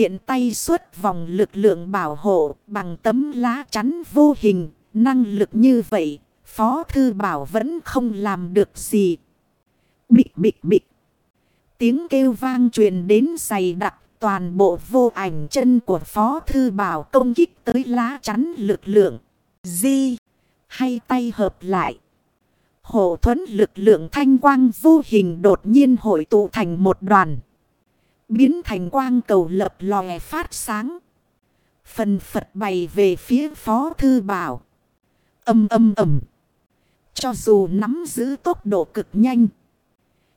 tiện tay xuất vòng lực lượng bảo hộ bằng tấm lá chắn vô hình. Năng lực như vậy, Phó Thư Bảo vẫn không làm được gì. Bịch bịch bịch. Tiếng kêu vang truyền đến dày đặc toàn bộ vô ảnh chân của Phó Thư Bảo công kích tới lá chắn lực lượng. Di hay tay hợp lại. Hộ thuẫn lực lượng thanh quang vô hình đột nhiên hội tụ thành một đoàn. Biến thành quang cầu lập lòe phát sáng. Phần Phật bày về phía Phó Thư Bảo. Âm âm ầm. Cho dù nắm giữ tốc độ cực nhanh.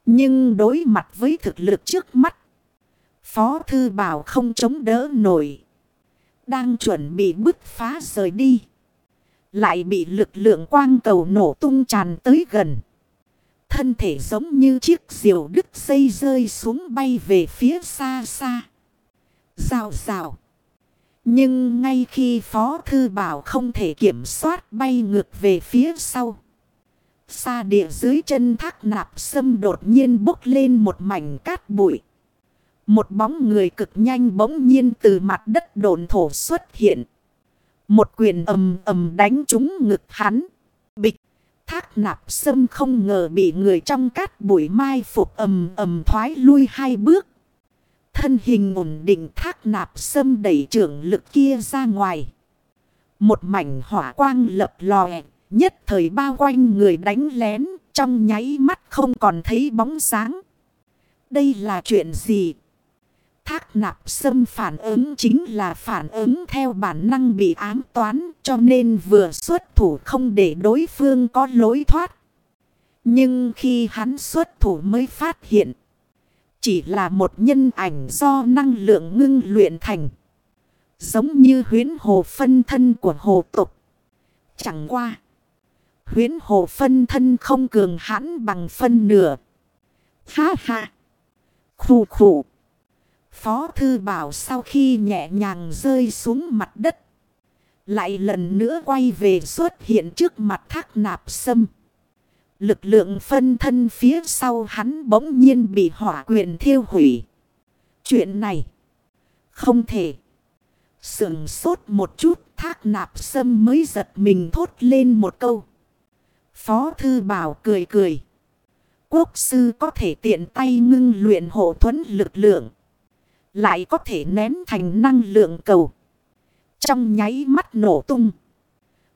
Nhưng đối mặt với thực lực trước mắt. Phó Thư Bảo không chống đỡ nổi. Đang chuẩn bị bứt phá rời đi. Lại bị lực lượng quang cầu nổ tung tràn tới gần. Thân thể giống như chiếc diều đứt dây rơi xuống bay về phía xa xa. Rào rào. Nhưng ngay khi Phó Thư Bảo không thể kiểm soát bay ngược về phía sau. Xa địa dưới chân thác nạp sâm đột nhiên bốc lên một mảnh cát bụi. Một bóng người cực nhanh bỗng nhiên từ mặt đất đồn thổ xuất hiện. Một quyền ầm ầm đánh trúng ngực hắn. Thác nạp sâm không ngờ bị người trong cát bụi mai phục ầm ầm thoái lui hai bước. Thân hình ổn định thác nạp sâm đẩy trưởng lực kia ra ngoài. Một mảnh hỏa quang lập lòe, nhất thời bao quanh người đánh lén, trong nháy mắt không còn thấy bóng sáng. Đây là chuyện gì? Khác nạp sâm phản ứng chính là phản ứng theo bản năng bị ám toán, cho nên vừa xuất thủ không để đối phương có lối thoát. Nhưng khi hắn xuất thủ mới phát hiện. Chỉ là một nhân ảnh do năng lượng ngưng luyện thành. Giống như huyến hồ phân thân của hồ tục. Chẳng qua. Huyến hồ phân thân không cường hãn bằng phân nửa. Ha ha. Khủ khủ. Phó Thư Bảo sau khi nhẹ nhàng rơi xuống mặt đất. Lại lần nữa quay về xuất hiện trước mặt thác nạp sâm. Lực lượng phân thân phía sau hắn bỗng nhiên bị hỏa quyền thiêu hủy. Chuyện này không thể. Sườn sốt một chút, thác nạp sâm mới giật mình thốt lên một câu. Phó Thư Bảo cười cười. Quốc sư có thể tiện tay ngưng luyện hộ thuẫn lực lượng. Lại có thể nén thành năng lượng cầu. Trong nháy mắt nổ tung.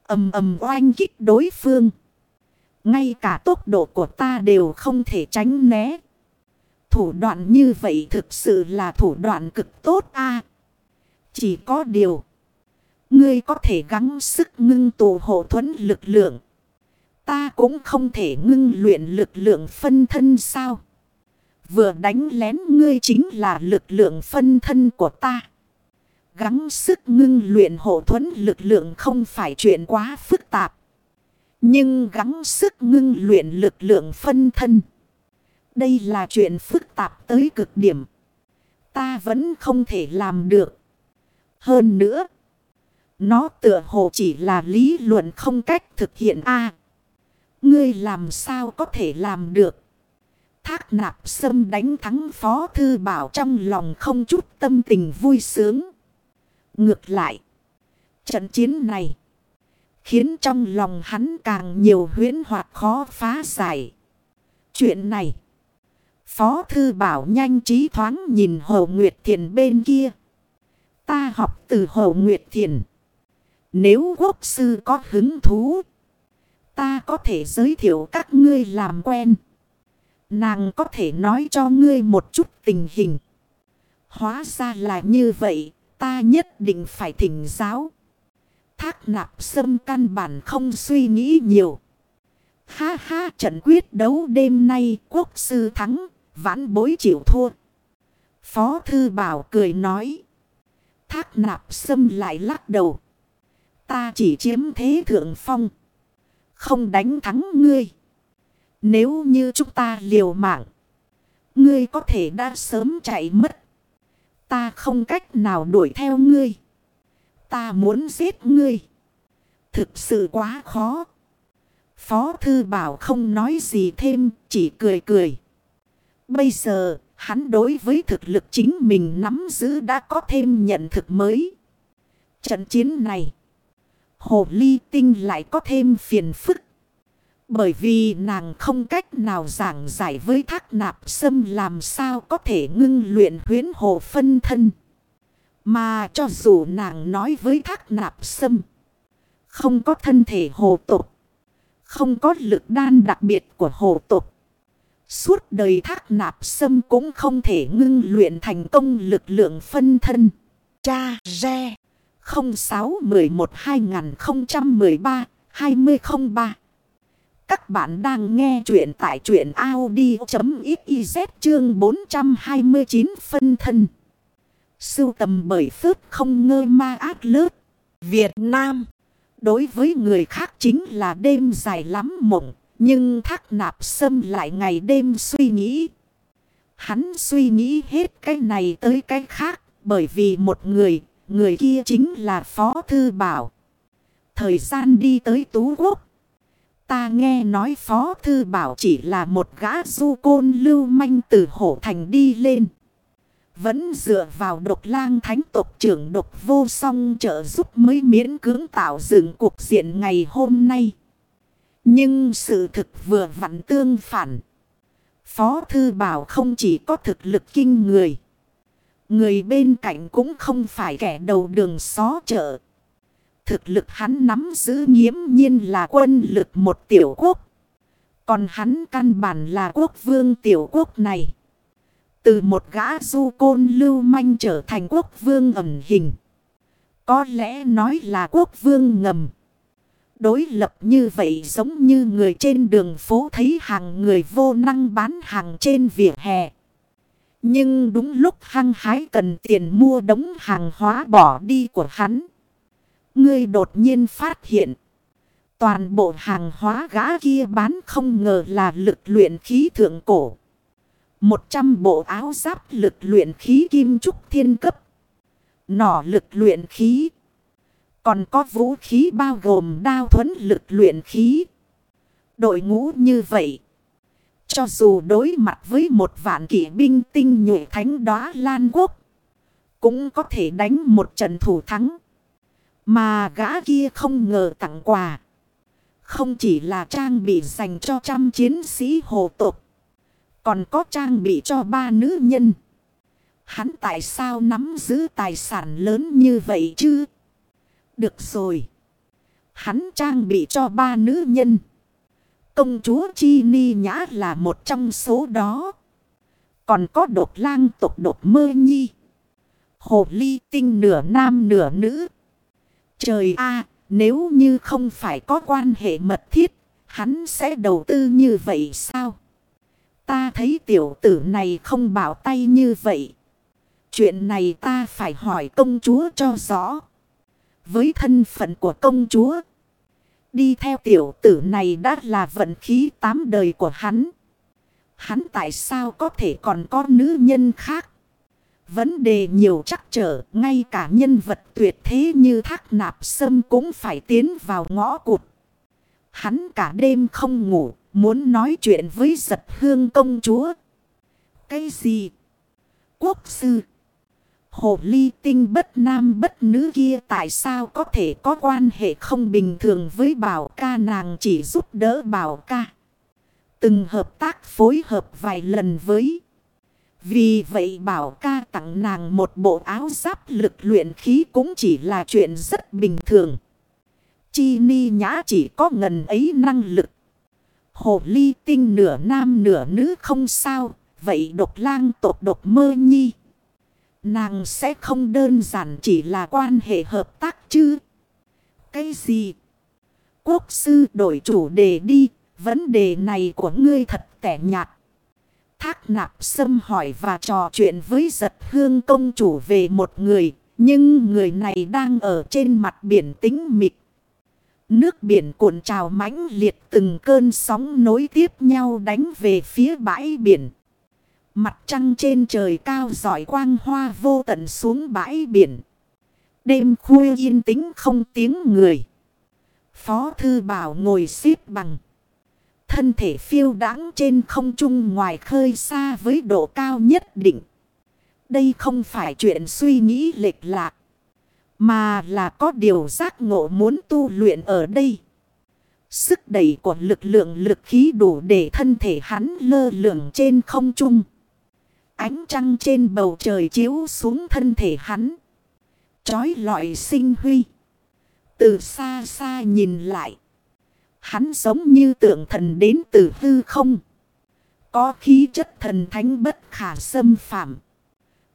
ầm ầm oanh kích đối phương. Ngay cả tốc độ của ta đều không thể tránh né. Thủ đoạn như vậy thực sự là thủ đoạn cực tốt a Chỉ có điều. Ngươi có thể gắng sức ngưng tụ hộ thuẫn lực lượng. Ta cũng không thể ngưng luyện lực lượng phân thân sao. Vừa đánh lén ngươi chính là lực lượng phân thân của ta. Gắng sức ngưng luyện hộ thuẫn lực lượng không phải chuyện quá phức tạp. Nhưng gắng sức ngưng luyện lực lượng phân thân. Đây là chuyện phức tạp tới cực điểm. Ta vẫn không thể làm được. Hơn nữa. Nó tựa hồ chỉ là lý luận không cách thực hiện a Ngươi làm sao có thể làm được. Thác nạp sâm đánh thắng phó thư bảo trong lòng không chút tâm tình vui sướng. Ngược lại. Trận chiến này. Khiến trong lòng hắn càng nhiều huyễn hoặc khó phá giải. Chuyện này. Phó thư bảo nhanh trí thoáng nhìn Hồ Nguyệt Thiền bên kia. Ta học từ Hồ Nguyệt Thiền. Nếu quốc sư có hứng thú. Ta có thể giới thiệu các ngươi làm quen. Nàng có thể nói cho ngươi một chút tình hình. Hóa ra là như vậy, ta nhất định phải thỉnh giáo. Thác nạp sâm căn bản không suy nghĩ nhiều. Ha ha trận quyết đấu đêm nay quốc sư thắng, vãn bối chịu thua. Phó thư bảo cười nói. Thác nạp sâm lại lắc đầu. Ta chỉ chiếm thế thượng phong. Không đánh thắng ngươi. Nếu như chúng ta liều mạng. Ngươi có thể đã sớm chạy mất. Ta không cách nào đuổi theo ngươi. Ta muốn giết ngươi. Thực sự quá khó. Phó thư bảo không nói gì thêm, chỉ cười cười. Bây giờ, hắn đối với thực lực chính mình nắm giữ đã có thêm nhận thực mới. Trận chiến này, hồ ly tinh lại có thêm phiền phức. Bởi vì nàng không cách nào giảng giải với thác nạp sâm làm sao có thể ngưng luyện huyến hồ phân thân. Mà cho dù nàng nói với thác nạp sâm, không có thân thể hồ tục, không có lực đan đặc biệt của hồ tục. Suốt đời thác nạp sâm cũng không thể ngưng luyện thành công lực lượng phân thân. Cha Re 06 11 2013 2003 các bạn đang nghe chuyện tại chuyện Audi.xyz chương 429 phân thân. Sưu tầm bởi phước không ngơ ma ác lớp. Việt Nam. Đối với người khác chính là đêm dài lắm mộng. Nhưng thác nạp sâm lại ngày đêm suy nghĩ. Hắn suy nghĩ hết cái này tới cái khác. Bởi vì một người, người kia chính là Phó Thư Bảo. Thời gian đi tới Tú Quốc. Ta nghe nói Phó Thư Bảo chỉ là một gã du côn lưu manh từ hổ thành đi lên. Vẫn dựa vào độc lang thánh tộc trưởng độc vô song trợ giúp mới miễn cưỡng tạo dựng cuộc diện ngày hôm nay. Nhưng sự thực vừa vặn tương phản. Phó Thư Bảo không chỉ có thực lực kinh người. Người bên cạnh cũng không phải kẻ đầu đường xó chợ. Thực lực hắn nắm giữ nghiễm nhiên là quân lực một tiểu quốc. Còn hắn căn bản là quốc vương tiểu quốc này. Từ một gã du côn lưu manh trở thành quốc vương ẩn hình. Có lẽ nói là quốc vương ngầm. Đối lập như vậy giống như người trên đường phố thấy hàng người vô năng bán hàng trên vỉa hè. Nhưng đúng lúc hăng hái cần tiền mua đống hàng hóa bỏ đi của hắn. Ngươi đột nhiên phát hiện. Toàn bộ hàng hóa gã kia bán không ngờ là lực luyện khí thượng cổ. Một trăm bộ áo giáp lực luyện khí kim trúc thiên cấp. Nỏ lực luyện khí. Còn có vũ khí bao gồm đao thuẫn lực luyện khí. Đội ngũ như vậy. Cho dù đối mặt với một vạn kỵ binh tinh nhuệ thánh đóa Lan Quốc. Cũng có thể đánh một trận thủ thắng. Mà gã kia không ngờ tặng quà. Không chỉ là trang bị dành cho trăm chiến sĩ hồ tộc. Còn có trang bị cho ba nữ nhân. Hắn tại sao nắm giữ tài sản lớn như vậy chứ? Được rồi. Hắn trang bị cho ba nữ nhân. Công chúa Chi Ni Nhã là một trong số đó. Còn có đột lang tục đột mơ nhi. Hồ ly tinh nửa nam nửa nữ. Trời a nếu như không phải có quan hệ mật thiết, hắn sẽ đầu tư như vậy sao? Ta thấy tiểu tử này không bảo tay như vậy. Chuyện này ta phải hỏi công chúa cho rõ. Với thân phận của công chúa. Đi theo tiểu tử này đã là vận khí tám đời của hắn. Hắn tại sao có thể còn có nữ nhân khác? Vấn đề nhiều trắc trở, ngay cả nhân vật tuyệt thế như thác nạp sâm cũng phải tiến vào ngõ cụt. Hắn cả đêm không ngủ, muốn nói chuyện với giật hương công chúa. Cái gì? Quốc sư. Hồ ly tinh bất nam bất nữ kia tại sao có thể có quan hệ không bình thường với bảo ca nàng chỉ giúp đỡ bảo ca. Từng hợp tác phối hợp vài lần với. Vì vậy bảo ca tặng nàng một bộ áo giáp lực luyện khí cũng chỉ là chuyện rất bình thường. Chi ni nhã chỉ có ngần ấy năng lực. Hồ ly tinh nửa nam nửa nữ không sao. Vậy độc lang tột độc mơ nhi. Nàng sẽ không đơn giản chỉ là quan hệ hợp tác chứ. Cái gì? Quốc sư đổi chủ đề đi. Vấn đề này của ngươi thật tẻ nhạt. Thác nạp xâm hỏi và trò chuyện với giật hương công chủ về một người. Nhưng người này đang ở trên mặt biển tính mịt. Nước biển cuộn trào mãnh liệt từng cơn sóng nối tiếp nhau đánh về phía bãi biển. Mặt trăng trên trời cao giỏi quang hoa vô tận xuống bãi biển. Đêm khuya yên tĩnh không tiếng người. Phó thư bảo ngồi xếp bằng thân thể phiêu đáng trên không trung ngoài khơi xa với độ cao nhất định. Đây không phải chuyện suy nghĩ lệch lạc. Mà là có điều giác ngộ muốn tu luyện ở đây. Sức đẩy của lực lượng lực khí đủ để thân thể hắn lơ lửng trên không trung. Ánh trăng trên bầu trời chiếu xuống thân thể hắn. Chói lọi sinh huy. Từ xa xa nhìn lại. Hắn giống như tượng thần đến từ hư không. Có khí chất thần thánh bất khả xâm phạm.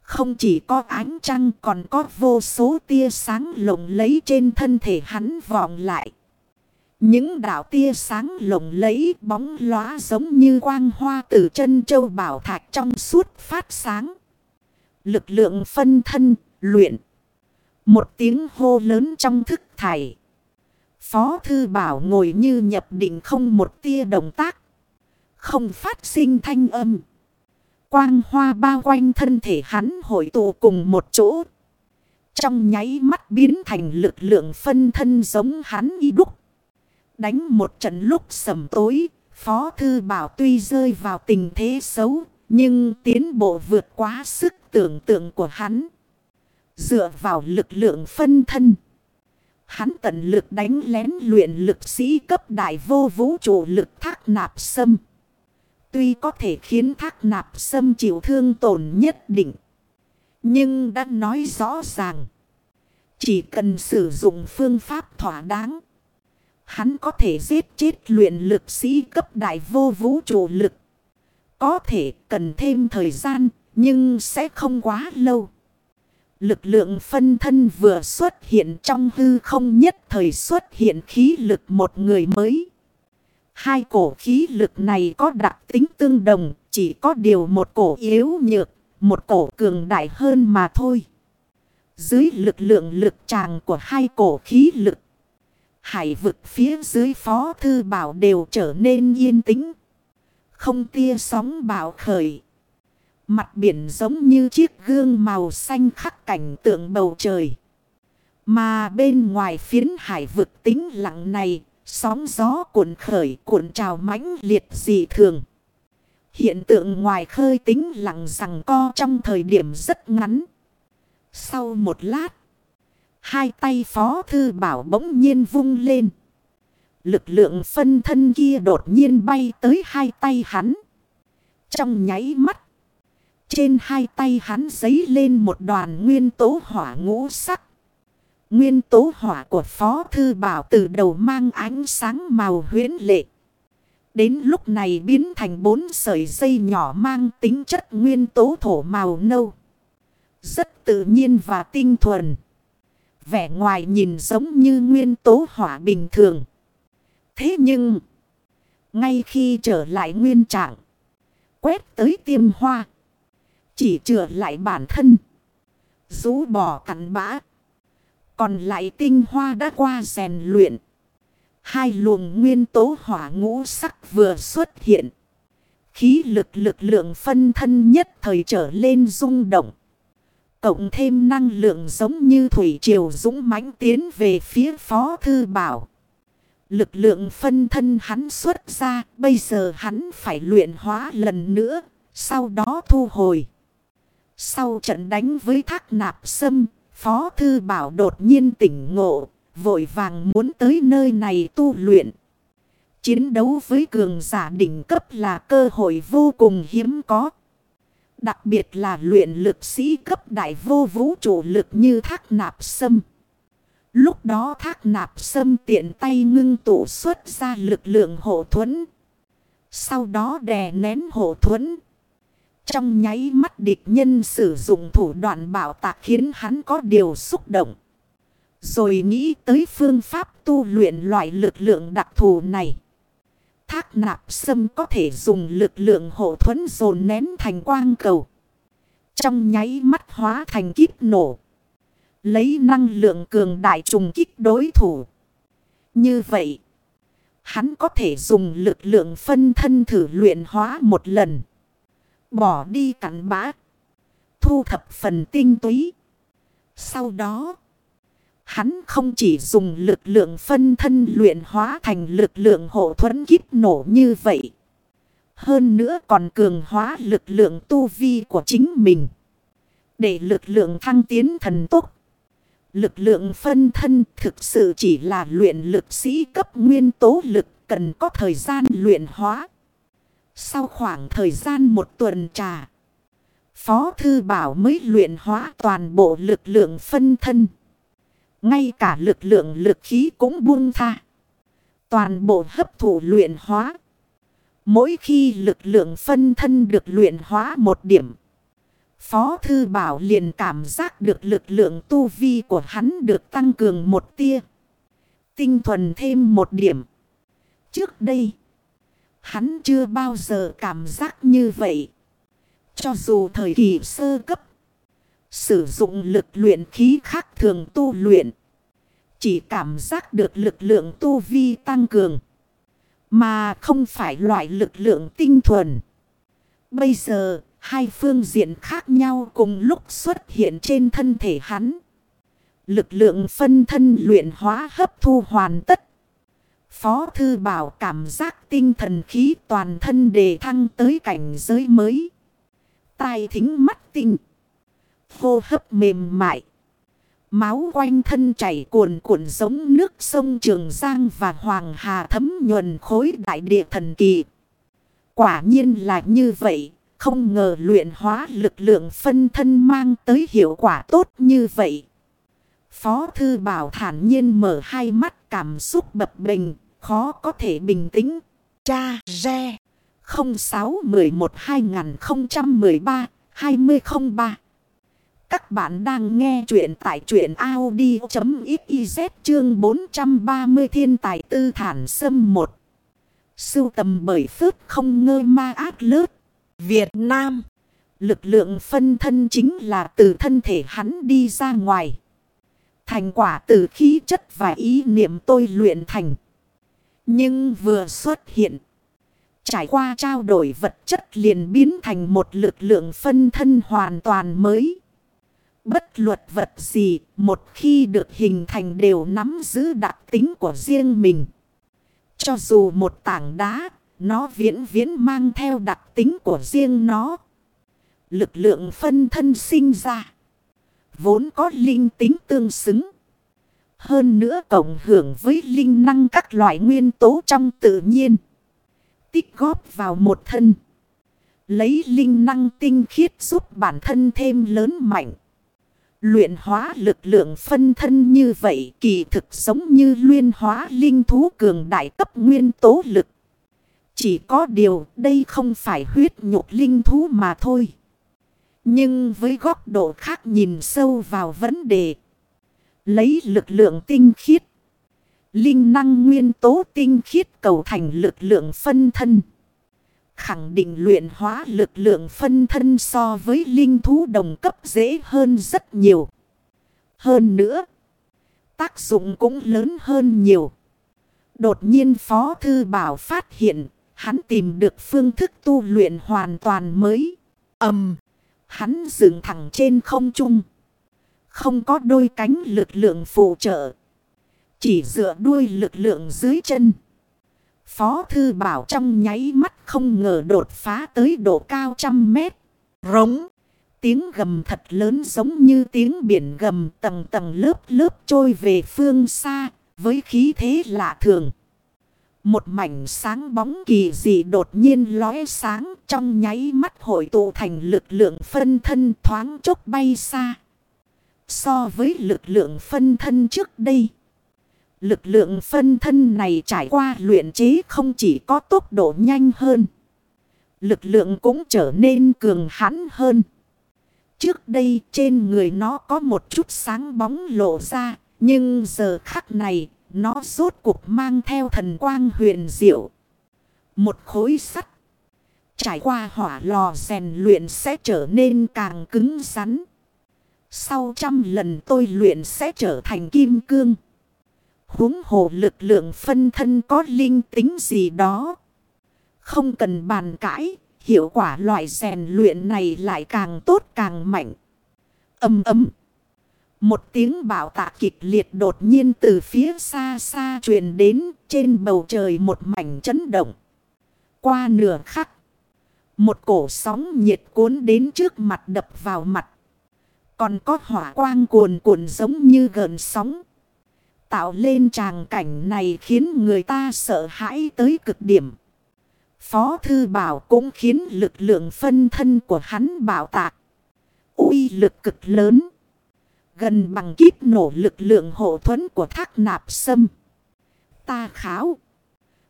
Không chỉ có ánh trăng còn có vô số tia sáng lộng lấy trên thân thể hắn vọng lại. Những đạo tia sáng lộng lấy bóng lóa giống như quang hoa từ chân châu bảo thạch trong suốt phát sáng. Lực lượng phân thân, luyện. Một tiếng hô lớn trong thức thải. Phó thư bảo ngồi như nhập định không một tia động tác. Không phát sinh thanh âm. Quang hoa bao quanh thân thể hắn hội tụ cùng một chỗ. Trong nháy mắt biến thành lực lượng phân thân giống hắn y đúc. Đánh một trận lúc sầm tối, Phó Thư Bảo tuy rơi vào tình thế xấu, nhưng tiến bộ vượt quá sức tưởng tượng của hắn. Dựa vào lực lượng phân thân. Hắn tận lực đánh lén luyện lực sĩ cấp đại vô vũ trụ lực thác nạp sâm. Tuy có thể khiến thác nạp sâm chịu thương tổn nhất định. Nhưng đã nói rõ ràng. Chỉ cần sử dụng phương pháp thỏa đáng. Hắn có thể giết chết luyện lực sĩ cấp đại vô vũ trụ lực. Có thể cần thêm thời gian, nhưng sẽ không quá lâu. Lực lượng phân thân vừa xuất hiện trong hư không nhất thời xuất hiện khí lực một người mới. Hai cổ khí lực này có đặc tính tương đồng, chỉ có điều một cổ yếu nhược, một cổ cường đại hơn mà thôi. Dưới lực lượng lực tràng của hai cổ khí lực, hải vực phía dưới phó thư bảo đều trở nên yên tĩnh. Không tia sóng bạo khởi. Mặt biển giống như chiếc gương màu xanh khắc cảnh tượng bầu trời. Mà bên ngoài phiến hải vực tính lặng này, sóng gió cuộn khởi cuộn trào mãnh liệt dị thường. Hiện tượng ngoài khơi tính lặng rằng co trong thời điểm rất ngắn. Sau một lát, hai tay phó thư bảo bỗng nhiên vung lên. Lực lượng phân thân kia đột nhiên bay tới hai tay hắn. Trong nháy mắt, trên hai tay hắn giấy lên một đoàn nguyên tố hỏa ngũ sắc. Nguyên tố hỏa của Phó Thư Bảo từ đầu mang ánh sáng màu huyến lệ. Đến lúc này biến thành bốn sợi dây nhỏ mang tính chất nguyên tố thổ màu nâu. Rất tự nhiên và tinh thuần. Vẻ ngoài nhìn giống như nguyên tố hỏa bình thường. Thế nhưng, ngay khi trở lại nguyên trạng, quét tới tiêm hoa. Chỉ chữa lại bản thân. Rú bỏ cắn bã. Còn lại tinh hoa đã qua rèn luyện. Hai luồng nguyên tố hỏa ngũ sắc vừa xuất hiện. Khí lực lực lượng phân thân nhất thời trở lên rung động. Cộng thêm năng lượng giống như thủy triều dũng mãnh tiến về phía phó thư bảo. Lực lượng phân thân hắn xuất ra, bây giờ hắn phải luyện hóa lần nữa, sau đó thu hồi. Sau trận đánh với thác nạp sâm, Phó Thư Bảo đột nhiên tỉnh ngộ, vội vàng muốn tới nơi này tu luyện. Chiến đấu với cường giả đỉnh cấp là cơ hội vô cùng hiếm có. Đặc biệt là luyện lực sĩ cấp đại vô vũ trụ lực như thác nạp sâm. Lúc đó thác nạp sâm tiện tay ngưng tụ xuất ra lực lượng hộ thuẫn. Sau đó đè nén hộ thuẫn. Trong nháy mắt địch nhân sử dụng thủ đoạn bảo tạc khiến hắn có điều xúc động. Rồi nghĩ tới phương pháp tu luyện loại lực lượng đặc thù này. Thác nạp sâm có thể dùng lực lượng hộ thuẫn dồn nén thành quang cầu. Trong nháy mắt hóa thành kíp nổ. Lấy năng lượng cường đại trùng kích đối thủ. Như vậy, hắn có thể dùng lực lượng phân thân thử luyện hóa một lần. Bỏ đi cặn bã. Thu thập phần tinh túy. Sau đó, Hắn không chỉ dùng lực lượng phân thân luyện hóa thành lực lượng hộ thuẫn kíp nổ như vậy. Hơn nữa còn cường hóa lực lượng tu vi của chính mình. Để lực lượng thăng tiến thần tốc. Lực lượng phân thân thực sự chỉ là luyện lực sĩ cấp nguyên tố lực cần có thời gian luyện hóa. Sau khoảng thời gian một tuần trà, Phó Thư Bảo mới luyện hóa toàn bộ lực lượng phân thân. Ngay cả lực lượng lực khí cũng buông tha. Toàn bộ hấp thụ luyện hóa. Mỗi khi lực lượng phân thân được luyện hóa một điểm. Phó Thư Bảo liền cảm giác được lực lượng tu vi của hắn được tăng cường một tia. Tinh thuần thêm một điểm. Trước đây, hắn chưa bao giờ cảm giác như vậy. Cho dù thời kỳ sơ cấp, sử dụng lực luyện khí khác thường tu luyện. Chỉ cảm giác được lực lượng tu vi tăng cường. Mà không phải loại lực lượng tinh thuần. Bây giờ, hai phương diện khác nhau cùng lúc xuất hiện trên thân thể hắn. Lực lượng phân thân luyện hóa hấp thu hoàn tất. Phó Thư Bảo cảm giác tinh thần khí toàn thân đề thăng tới cảnh giới mới. Tai thính mắt tinh. Hô hấp mềm mại. Máu quanh thân chảy cuồn cuộn giống nước sông Trường Giang và Hoàng Hà thấm nhuần khối đại địa thần kỳ. Quả nhiên là như vậy. Không ngờ luyện hóa lực lượng phân thân mang tới hiệu quả tốt như vậy. Phó Thư Bảo thản nhiên mở hai mắt cảm xúc bập bình, khó có thể bình tĩnh. Cha Re 0611-2013-2003 Các bạn đang nghe chuyện tại chuyện Audi.xyz chương 430 thiên tài tư thản sâm 1. Sưu tầm bởi phước không ngơ ma ác lớp. Việt Nam. Lực lượng phân thân chính là từ thân thể hắn đi ra ngoài. Thành quả từ khí chất và ý niệm tôi luyện thành. Nhưng vừa xuất hiện. Trải qua trao đổi vật chất liền biến thành một lực lượng phân thân hoàn toàn mới. Bất luật vật gì một khi được hình thành đều nắm giữ đặc tính của riêng mình. Cho dù một tảng đá, nó viễn viễn mang theo đặc tính của riêng nó. Lực lượng phân thân sinh ra. Vốn có linh tính tương xứng. Hơn nữa cộng hưởng với linh năng các loại nguyên tố trong tự nhiên. Tích góp vào một thân. Lấy linh năng tinh khiết giúp bản thân thêm lớn mạnh. Luyện hóa lực lượng phân thân như vậy kỳ thực giống như luyện hóa linh thú cường đại cấp nguyên tố lực. Chỉ có điều đây không phải huyết nhục linh thú mà thôi. Nhưng với góc độ khác nhìn sâu vào vấn đề. Lấy lực lượng tinh khiết. Linh năng nguyên tố tinh khiết cầu thành lực lượng phân thân. Khẳng định luyện hóa lực lượng phân thân so với linh thú đồng cấp dễ hơn rất nhiều. Hơn nữa, tác dụng cũng lớn hơn nhiều. Đột nhiên Phó Thư Bảo phát hiện, hắn tìm được phương thức tu luyện hoàn toàn mới. ầm hắn dựng thẳng trên không trung. Không có đôi cánh lực lượng phụ trợ. Chỉ dựa đuôi lực lượng dưới chân. Phó Thư Bảo trong nháy mắt không ngờ đột phá tới độ cao trăm mét. Rống. Tiếng gầm thật lớn giống như tiếng biển gầm tầng tầng lớp lớp trôi về phương xa. Với khí thế lạ thường. Một mảnh sáng bóng kỳ dị đột nhiên lóe sáng trong nháy mắt hội tụ thành lực lượng phân thân thoáng chốc bay xa. So với lực lượng phân thân trước đây. Lực lượng phân thân này trải qua luyện chế không chỉ có tốc độ nhanh hơn. Lực lượng cũng trở nên cường hãn hơn. Trước đây trên người nó có một chút sáng bóng lộ ra. Nhưng giờ khắc này nó rốt cuộc mang theo thần quang huyền diệu. Một khối sắt. Trải qua hỏa lò rèn luyện sẽ trở nên càng cứng rắn. Sau trăm lần tôi luyện sẽ trở thành kim cương. huống hồ lực lượng phân thân có linh tính gì đó. Không cần bàn cãi. Hiệu quả loại rèn luyện này lại càng tốt càng mạnh. Âm ấm. Một tiếng bảo tạ kịch liệt đột nhiên từ phía xa xa truyền đến trên bầu trời một mảnh chấn động. Qua nửa khắc. Một cổ sóng nhiệt cuốn đến trước mặt đập vào mặt. Còn có hỏa quang cuồn cuộn giống như gần sóng. Tạo lên tràng cảnh này khiến người ta sợ hãi tới cực điểm. Phó Thư Bảo cũng khiến lực lượng phân thân của hắn bảo tạc. uy lực cực lớn. Gần bằng kíp nổ lực lượng hộ thuẫn của thác nạp sâm. Ta kháo.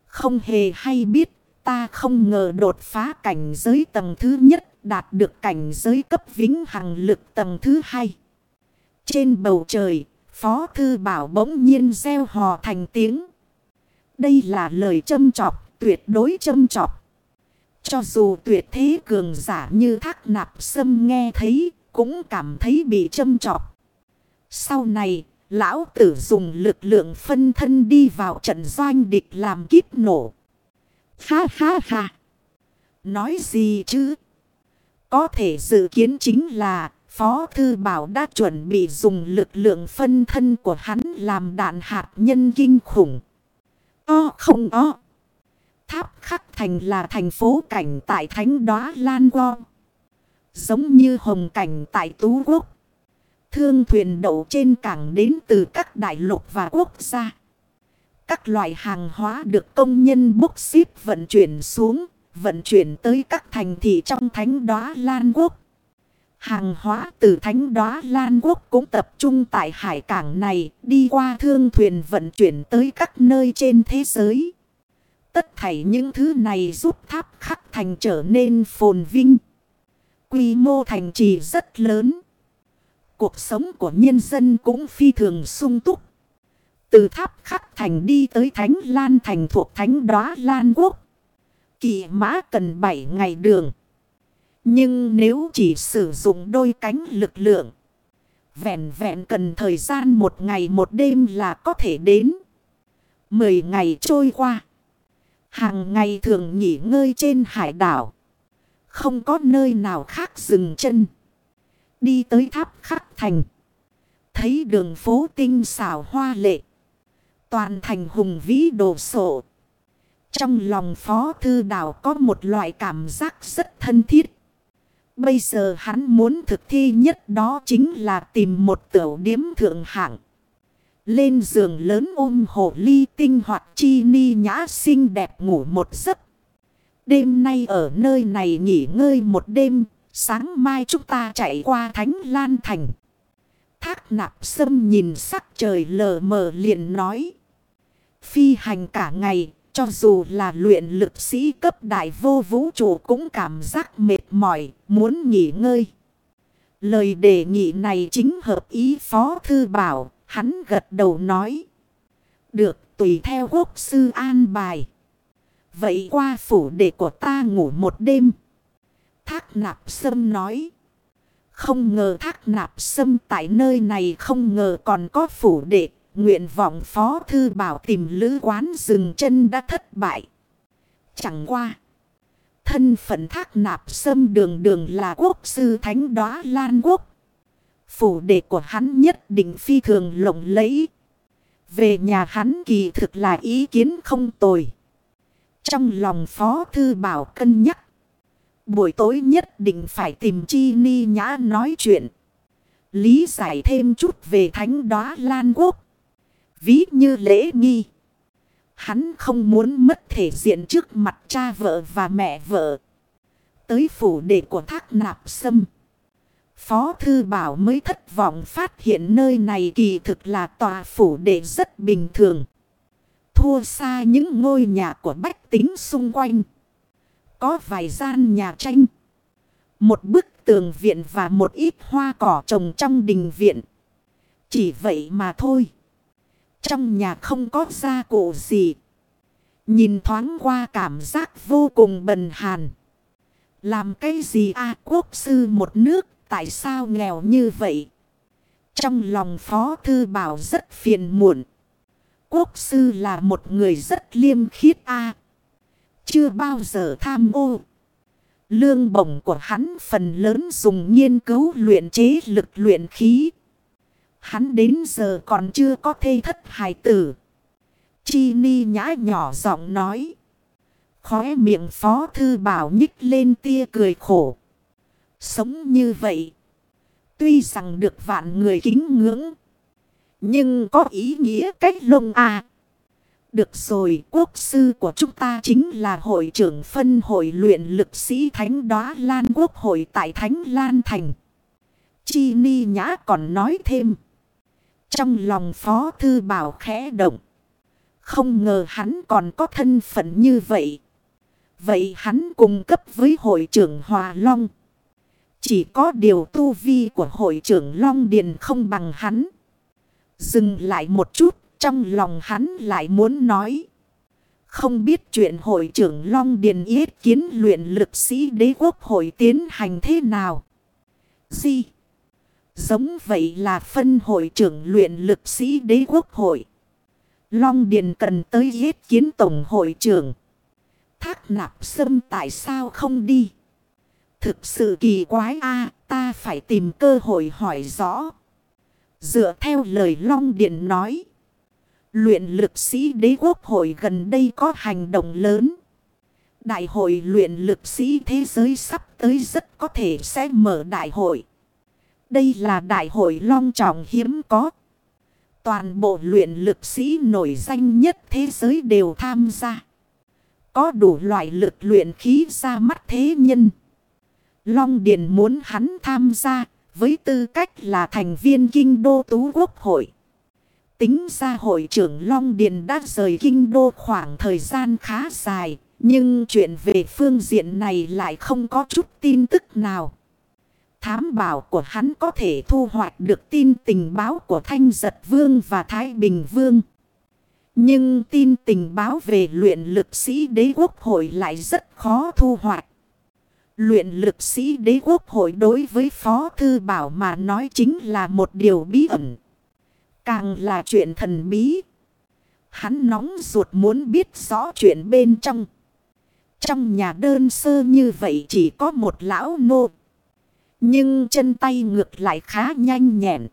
Không hề hay biết. Ta không ngờ đột phá cảnh giới tầng thứ nhất. Đạt được cảnh giới cấp vĩnh hằng lực tầng thứ hai. Trên bầu trời. Phó thư bảo bỗng nhiên gieo hò thành tiếng. Đây là lời châm trọc, tuyệt đối châm trọc. Cho dù tuyệt thế cường giả như thác nạp sâm nghe thấy, cũng cảm thấy bị châm trọc. Sau này, lão tử dùng lực lượng phân thân đi vào trận doanh địch làm kíp nổ. Ha ha ha! Nói gì chứ? Có thể dự kiến chính là Phó Thư Bảo đã chuẩn bị dùng lực lượng phân thân của hắn làm đạn hạt nhân kinh khủng. Có không có. Tháp khắc thành là thành phố cảnh tại thánh đóa Lan Go. Giống như hồng cảnh tại Tú Quốc. Thương thuyền đậu trên cảng đến từ các đại lục và quốc gia. Các loại hàng hóa được công nhân bốc xếp vận chuyển xuống, vận chuyển tới các thành thị trong thánh đóa Lan Quốc. Hàng hóa từ thánh đóa Lan Quốc cũng tập trung tại hải cảng này, đi qua thương thuyền vận chuyển tới các nơi trên thế giới. Tất thảy những thứ này giúp tháp khắc thành trở nên phồn vinh. Quy mô thành trì rất lớn cuộc sống của nhân dân cũng phi thường sung túc. Từ tháp khắc thành đi tới Thánh Lan thành thuộc Thánh Đóa Lan Quốc. Kỳ mã cần 7 ngày đường. Nhưng nếu chỉ sử dụng đôi cánh lực lượng. Vẹn vẹn cần thời gian một ngày một đêm là có thể đến. Mười ngày trôi qua. Hàng ngày thường nghỉ ngơi trên hải đảo. Không có nơi nào khác dừng chân đi tới tháp khắc thành. Thấy đường phố tinh xảo hoa lệ. Toàn thành hùng vĩ đồ sộ. Trong lòng phó thư đảo có một loại cảm giác rất thân thiết. Bây giờ hắn muốn thực thi nhất đó chính là tìm một tiểu điếm thượng hạng. Lên giường lớn ôm hồ ly tinh hoặc chi ni nhã xinh đẹp ngủ một giấc. Đêm nay ở nơi này nghỉ ngơi một đêm, Sáng mai chúng ta chạy qua Thánh Lan Thành. Thác nạp sâm nhìn sắc trời lờ mờ liền nói. Phi hành cả ngày, cho dù là luyện lực sĩ cấp đại vô vũ trụ cũng cảm giác mệt mỏi, muốn nghỉ ngơi. Lời đề nghị này chính hợp ý Phó Thư Bảo, hắn gật đầu nói. Được, tùy theo quốc sư an bài. Vậy qua phủ để của ta ngủ một đêm. Thác nạp sâm nói. Không ngờ thác nạp sâm tại nơi này không ngờ còn có phủ đệ. Nguyện vọng phó thư bảo tìm lữ quán dừng chân đã thất bại. Chẳng qua. Thân phận thác nạp sâm đường đường là quốc sư thánh đóa lan quốc. Phủ đệ của hắn nhất định phi thường lộng lẫy. Về nhà hắn kỳ thực là ý kiến không tồi. Trong lòng phó thư bảo cân nhắc. Buổi tối nhất định phải tìm chi ni nhã nói chuyện. Lý giải thêm chút về thánh đóa Lan Quốc. Ví như lễ nghi. Hắn không muốn mất thể diện trước mặt cha vợ và mẹ vợ. Tới phủ đệ của thác nạp sâm. Phó Thư Bảo mới thất vọng phát hiện nơi này kỳ thực là tòa phủ đệ rất bình thường. Thua xa những ngôi nhà của bách tính xung quanh có vài gian nhà tranh. Một bức tường viện và một ít hoa cỏ trồng trong đình viện. Chỉ vậy mà thôi. Trong nhà không có gia cụ gì. Nhìn thoáng qua cảm giác vô cùng bần hàn. Làm cái gì a quốc sư một nước, tại sao nghèo như vậy? Trong lòng Phó Thư Bảo rất phiền muộn. Quốc sư là một người rất liêm khiết a chưa bao giờ tham ô. Lương bổng của hắn phần lớn dùng nghiên cứu luyện chế lực luyện khí hắn đến giờ còn chưa có thê thất hài tử. Chi ni nhã nhỏ giọng nói. Khóe miệng phó thư bảo nhích lên tia cười khổ. Sống như vậy. Tuy rằng được vạn người kính ngưỡng. Nhưng có ý nghĩa cách lông à. Được rồi, quốc sư của chúng ta chính là hội trưởng phân hội luyện lực sĩ Thánh Đóa Lan Quốc hội tại Thánh Lan Thành. Chi Ni Nhã còn nói thêm. Trong lòng Phó Thư Bảo khẽ động. Không ngờ hắn còn có thân phận như vậy. Vậy hắn cùng cấp với hội trưởng Hòa Long. Chỉ có điều tu vi của hội trưởng Long Điền không bằng hắn. Dừng lại một chút, trong lòng hắn lại muốn nói. Không biết chuyện hội trưởng Long Điền yết kiến luyện lực sĩ đế quốc hội tiến hành thế nào. Gì? Giống vậy là phân hội trưởng luyện lực sĩ đế quốc hội. Long Điền cần tới yết kiến tổng hội trưởng. Thác nạp sâm tại sao không đi? Thực sự kỳ quái a, ta phải tìm cơ hội hỏi rõ. Dựa theo lời Long Điện nói. Luyện lực sĩ đế quốc hội gần đây có hành động lớn. Đại hội luyện lực sĩ thế giới sắp tới rất có thể sẽ mở đại hội. Đây là đại hội long trọng hiếm có. Toàn bộ luyện lực sĩ nổi danh nhất thế giới đều tham gia. Có đủ loại lực luyện khí ra mắt thế nhân. Long Điền muốn hắn tham gia với tư cách là thành viên kinh đô tú quốc hội. Tính ra hội trưởng Long Điền đã rời kinh đô khoảng thời gian khá dài. Nhưng chuyện về phương diện này lại không có chút tin tức nào. Thám bảo của hắn có thể thu hoạch được tin tình báo của Thanh Giật Vương và Thái Bình Vương. Nhưng tin tình báo về luyện lực sĩ đế quốc hội lại rất khó thu hoạch. Luyện lực sĩ đế quốc hội đối với Phó Thư Bảo mà nói chính là một điều bí ẩn. Càng là chuyện thần bí. Hắn nóng ruột muốn biết rõ chuyện bên trong. Trong nhà đơn sơ như vậy chỉ có một lão nô. Nhưng chân tay ngược lại khá nhanh nhẹn.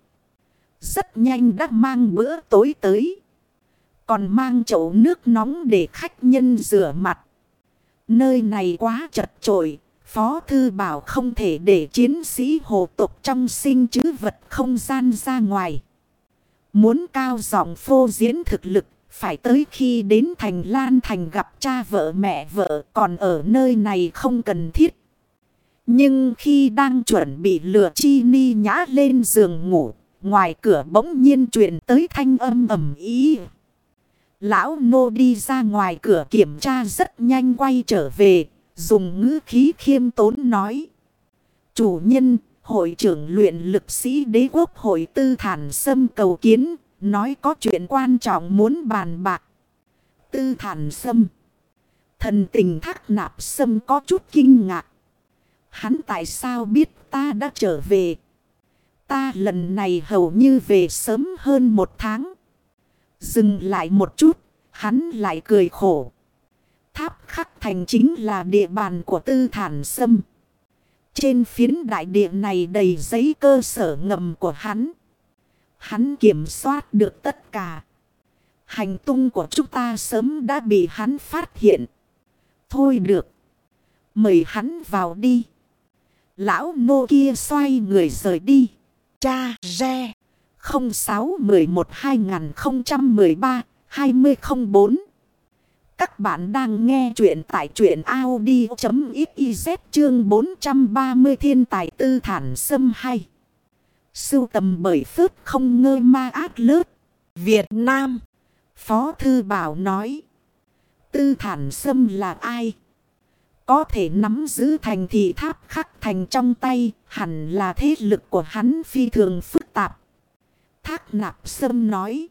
Rất nhanh đã mang bữa tối tới. Còn mang chậu nước nóng để khách nhân rửa mặt. Nơi này quá chật trội. Phó Thư Bảo không thể để chiến sĩ hồ tục trong sinh chứ vật không gian ra ngoài. Muốn cao giọng phô diễn thực lực, phải tới khi đến thành Lan Thành gặp cha vợ mẹ vợ còn ở nơi này không cần thiết. Nhưng khi đang chuẩn bị lửa chi ni nhã lên giường ngủ, ngoài cửa bỗng nhiên truyền tới thanh âm ầm ý. Lão nô đi ra ngoài cửa kiểm tra rất nhanh quay trở về, dùng ngữ khí khiêm tốn nói. Chủ nhân, hội trưởng luyện lực sĩ đế quốc hội tư thản sâm cầu kiến, nói có chuyện quan trọng muốn bàn bạc. Tư thản sâm. Thần tình thác nạp sâm có chút kinh ngạc. Hắn tại sao biết ta đã trở về? Ta lần này hầu như về sớm hơn một tháng. Dừng lại một chút, hắn lại cười khổ. Tháp khắc thành chính là địa bàn của tư thản sâm. Trên phiến đại địa này đầy giấy cơ sở ngầm của hắn. Hắn kiểm soát được tất cả. Hành tung của chúng ta sớm đã bị hắn phát hiện. Thôi được. Mời hắn vào đi. Lão nô kia xoay người rời đi. Cha Re 0611 2013 2004 Các bạn đang nghe chuyện tại chuyện Audi.xyz chương 430 thiên tài tư thản sâm hay. Sưu tầm bởi phước không ngơ ma ác lớp. Việt Nam. Phó Thư Bảo nói. Tư thản sâm là ai? Có thể nắm giữ thành thị tháp khắc thành trong tay, hẳn là thế lực của hắn phi thường phức tạp. Thác nạp sâm nói.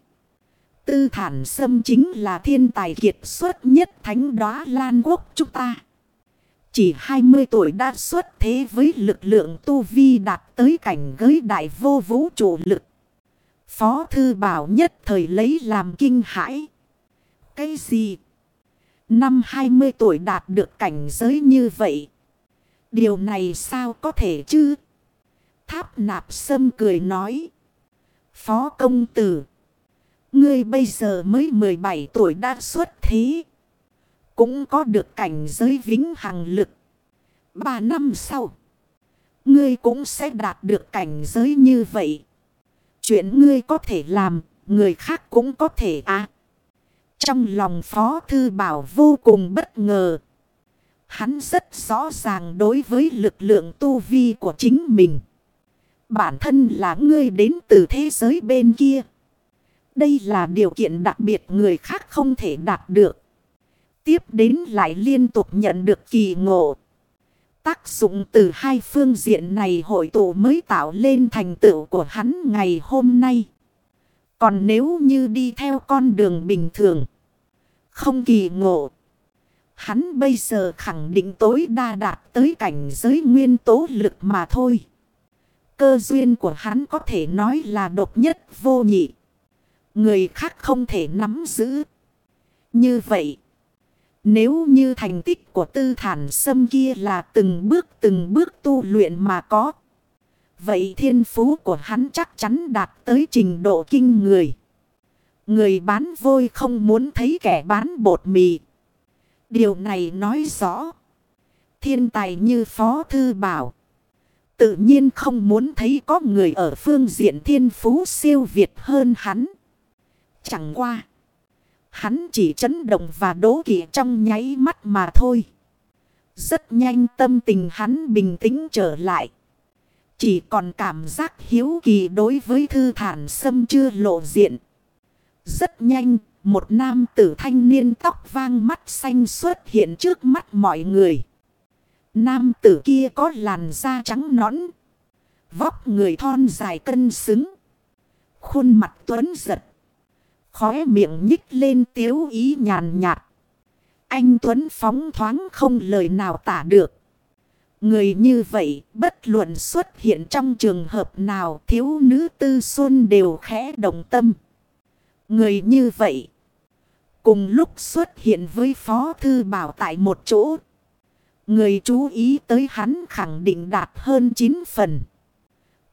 Tư thản sâm chính là thiên tài kiệt xuất nhất thánh đoá lan quốc chúng ta. Chỉ 20 tuổi đã xuất thế với lực lượng tu vi đạt tới cảnh giới đại vô vũ trụ lực. Phó thư bảo nhất thời lấy làm kinh hãi. Cái gì? Năm 20 tuổi đạt được cảnh giới như vậy. Điều này sao có thể chứ? Tháp nạp sâm cười nói. Phó công tử. Ngươi bây giờ mới 17 tuổi đã xuất thí. Cũng có được cảnh giới vĩnh hằng lực. Ba năm sau. Ngươi cũng sẽ đạt được cảnh giới như vậy. Chuyện ngươi có thể làm. Người khác cũng có thể à. Trong lòng Phó Thư Bảo vô cùng bất ngờ. Hắn rất rõ ràng đối với lực lượng tu vi của chính mình. Bản thân là ngươi đến từ thế giới bên kia. Đây là điều kiện đặc biệt người khác không thể đạt được. Tiếp đến lại liên tục nhận được kỳ ngộ. Tác dụng từ hai phương diện này hội tụ mới tạo lên thành tựu của hắn ngày hôm nay. Còn nếu như đi theo con đường bình thường. Không kỳ ngộ. Hắn bây giờ khẳng định tối đa đạt tới cảnh giới nguyên tố lực mà thôi. Cơ duyên của hắn có thể nói là độc nhất vô nhị. Người khác không thể nắm giữ. Như vậy. Nếu như thành tích của tư thản sâm kia là từng bước từng bước tu luyện mà có. Vậy thiên phú của hắn chắc chắn đạt tới trình độ kinh người. Người bán vôi không muốn thấy kẻ bán bột mì. Điều này nói rõ. Thiên tài như Phó Thư Bảo. Tự nhiên không muốn thấy có người ở phương diện thiên phú siêu việt hơn hắn. Chẳng qua. Hắn chỉ chấn động và đố kỵ trong nháy mắt mà thôi. Rất nhanh tâm tình hắn bình tĩnh trở lại. Chỉ còn cảm giác hiếu kỳ đối với thư thản sâm chưa lộ diện. Rất nhanh, một nam tử thanh niên tóc vang mắt xanh xuất hiện trước mắt mọi người. Nam tử kia có làn da trắng nõn. Vóc người thon dài cân xứng. Khuôn mặt tuấn giật. Khóe miệng nhích lên tiếu ý nhàn nhạt. Anh Tuấn phóng thoáng không lời nào tả được. Người như vậy, bất luận xuất hiện trong trường hợp nào, thiếu nữ tư xuân đều khẽ đồng tâm. Người như vậy. Cùng lúc xuất hiện với Phó Thư Bảo tại một chỗ. Người chú ý tới hắn khẳng định đạt hơn 9 phần.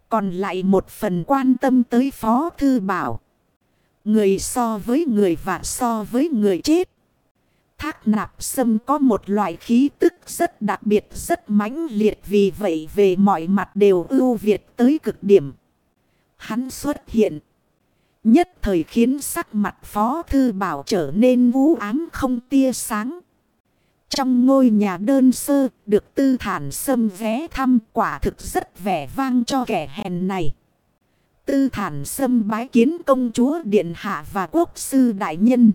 Còn lại một phần quan tâm tới Phó Thư Bảo. Người so với người và so với người chết. Thác nạp sâm có một loại khí tức rất đặc biệt, rất mãnh liệt vì vậy, về mọi mặt đều ưu việt tới cực điểm. Hắn xuất hiện. Nhất thời khiến sắc mặt phó thư bảo trở nên vũ ám không tia sáng. Trong ngôi nhà đơn sơ, được tư thản sâm ghé thăm, quả thực rất vẻ vang cho kẻ hèn này. Tư thản sâm bái kiến công chúa Điện Hạ và quốc sư đại nhân.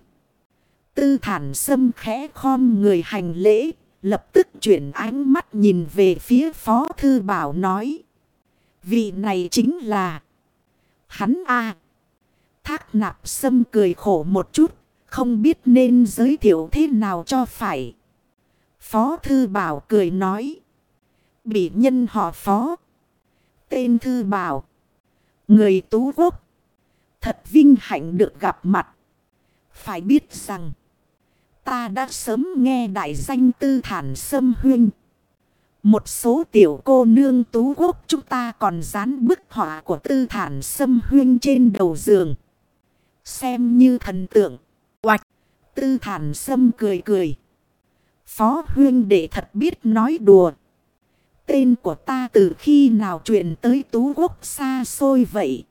Tư thản sâm khẽ khom người hành lễ, lập tức chuyển ánh mắt nhìn về phía phó thư bảo nói. Vị này chính là hắn A. Thác nạp sâm cười khổ một chút, không biết nên giới thiệu thế nào cho phải. Phó thư bảo cười nói. Bị nhân họ phó. Tên thư bảo. Người tú quốc. Thật vinh hạnh được gặp mặt. Phải biết rằng. Ta đã sớm nghe đại danh tư thản sâm huynh. Một số tiểu cô nương tú quốc chúng ta còn dán bức họa của tư thản sâm huynh trên đầu giường. Xem như thần tượng. Oạch. Tư thản sâm cười cười. Phó huynh đệ thật biết nói đùa. Tên của ta từ khi nào truyền tới tú quốc xa xôi vậy.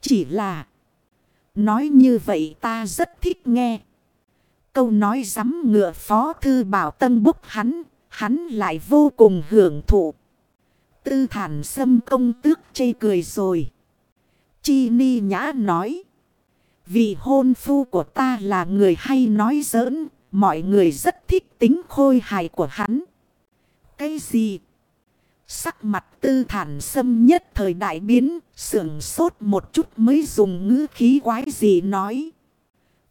Chỉ là. Nói như vậy ta rất thích nghe. Câu nói rắm ngựa phó thư bảo tân búc hắn. Hắn lại vô cùng hưởng thụ. Tư thản xâm công tước chê cười rồi. Chi ni nhã nói. Vì hôn phu của ta là người hay nói giỡn. Mọi người rất thích tính khôi hài của hắn. Cái gì? Sắc mặt tư thản xâm nhất thời đại biến. Sưởng sốt một chút mới dùng ngữ khí quái gì nói.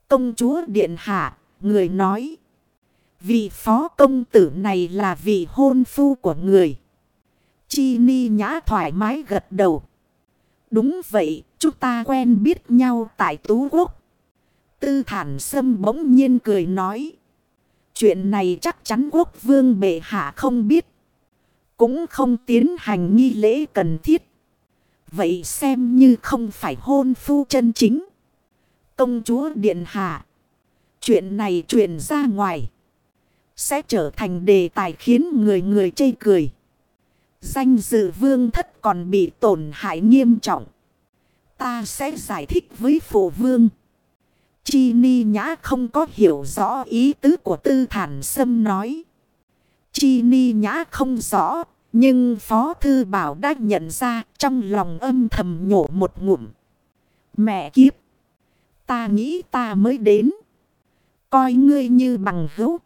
Công chúa điện hạ. Người nói. Vị phó công tử này là vị hôn phu của người. Chi ni nhã thoải mái gật đầu. Đúng vậy, chúng ta quen biết nhau tại Tú Quốc. Tư thản sâm bỗng nhiên cười nói. Chuyện này chắc chắn quốc vương bệ hạ không biết. Cũng không tiến hành nghi lễ cần thiết. Vậy xem như không phải hôn phu chân chính. Công chúa Điện Hạ. Chuyện này truyền ra ngoài. Sẽ trở thành đề tài khiến người người chê cười. Danh dự vương thất còn bị tổn hại nghiêm trọng. Ta sẽ giải thích với phụ vương. Chi ni nhã không có hiểu rõ ý tứ của tư thản sâm nói. Chi ni nhã không rõ. Nhưng Phó Thư Bảo đã nhận ra trong lòng âm thầm nhổ một ngụm. Mẹ kiếp! Ta nghĩ ta mới đến. Coi ngươi như bằng hữu.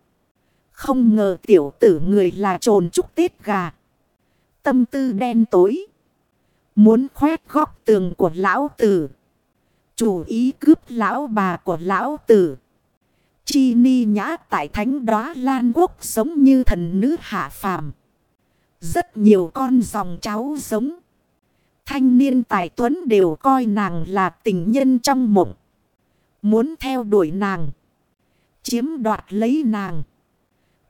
Không ngờ tiểu tử người là trồn trúc tết gà. Tâm tư đen tối. Muốn khoét góc tường của lão tử. Chủ ý cướp lão bà của lão tử. Chi ni nhã tại thánh đóa lan quốc sống như thần nữ hạ phàm. Rất nhiều con dòng cháu giống. Thanh niên tài tuấn đều coi nàng là tình nhân trong mộng. Muốn theo đuổi nàng. Chiếm đoạt lấy nàng.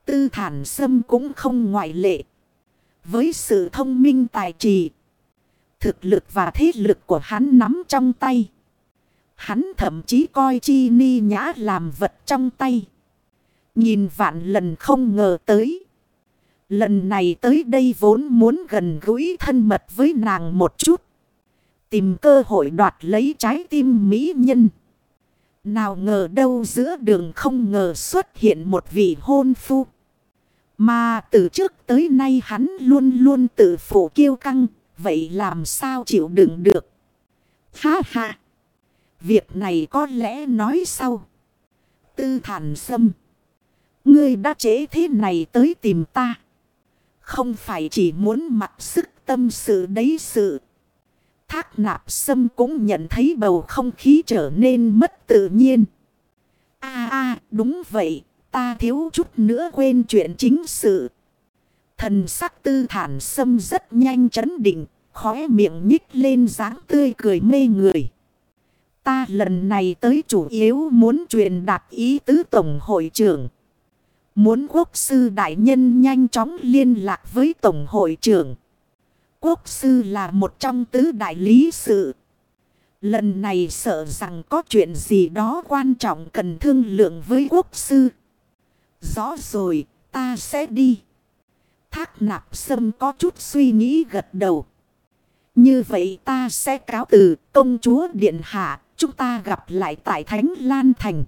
Tư thản sâm cũng không ngoại lệ. Với sự thông minh tài trì. Thực lực và thế lực của hắn nắm trong tay. Hắn thậm chí coi chi ni nhã làm vật trong tay. Nhìn vạn lần không ngờ tới. Lần này tới đây vốn muốn gần gũi thân mật với nàng một chút. Tìm cơ hội đoạt lấy trái tim mỹ nhân. Nào ngờ đâu giữa đường không ngờ xuất hiện một vị hôn phu. Mà từ trước tới nay hắn luôn luôn tự phụ kiêu căng. Vậy làm sao chịu đựng được? Ha ha! Việc này có lẽ nói sau. Tư thản sâm. Ngươi đã chế thế này tới tìm ta. Không phải chỉ muốn mặc sức tâm sự đấy sự. Thác nạp sâm cũng nhận thấy bầu không khí trở nên mất tự nhiên. a a đúng vậy, ta thiếu chút nữa quên chuyện chính sự. Thần sắc tư thản sâm rất nhanh chấn định, khóe miệng nhích lên dáng tươi cười mê người. Ta lần này tới chủ yếu muốn truyền đạt ý tứ Tổng hội trưởng. Muốn quốc sư đại nhân nhanh chóng liên lạc với Tổng hội trưởng. Quốc sư là một trong tứ đại lý sự. Lần này sợ rằng có chuyện gì đó quan trọng cần thương lượng với quốc sư. Rõ rồi, ta sẽ đi. Thác nạp sâm có chút suy nghĩ gật đầu. Như vậy ta sẽ cáo từ công chúa Điện Hạ. Chúng ta gặp lại tại Thánh Lan Thành.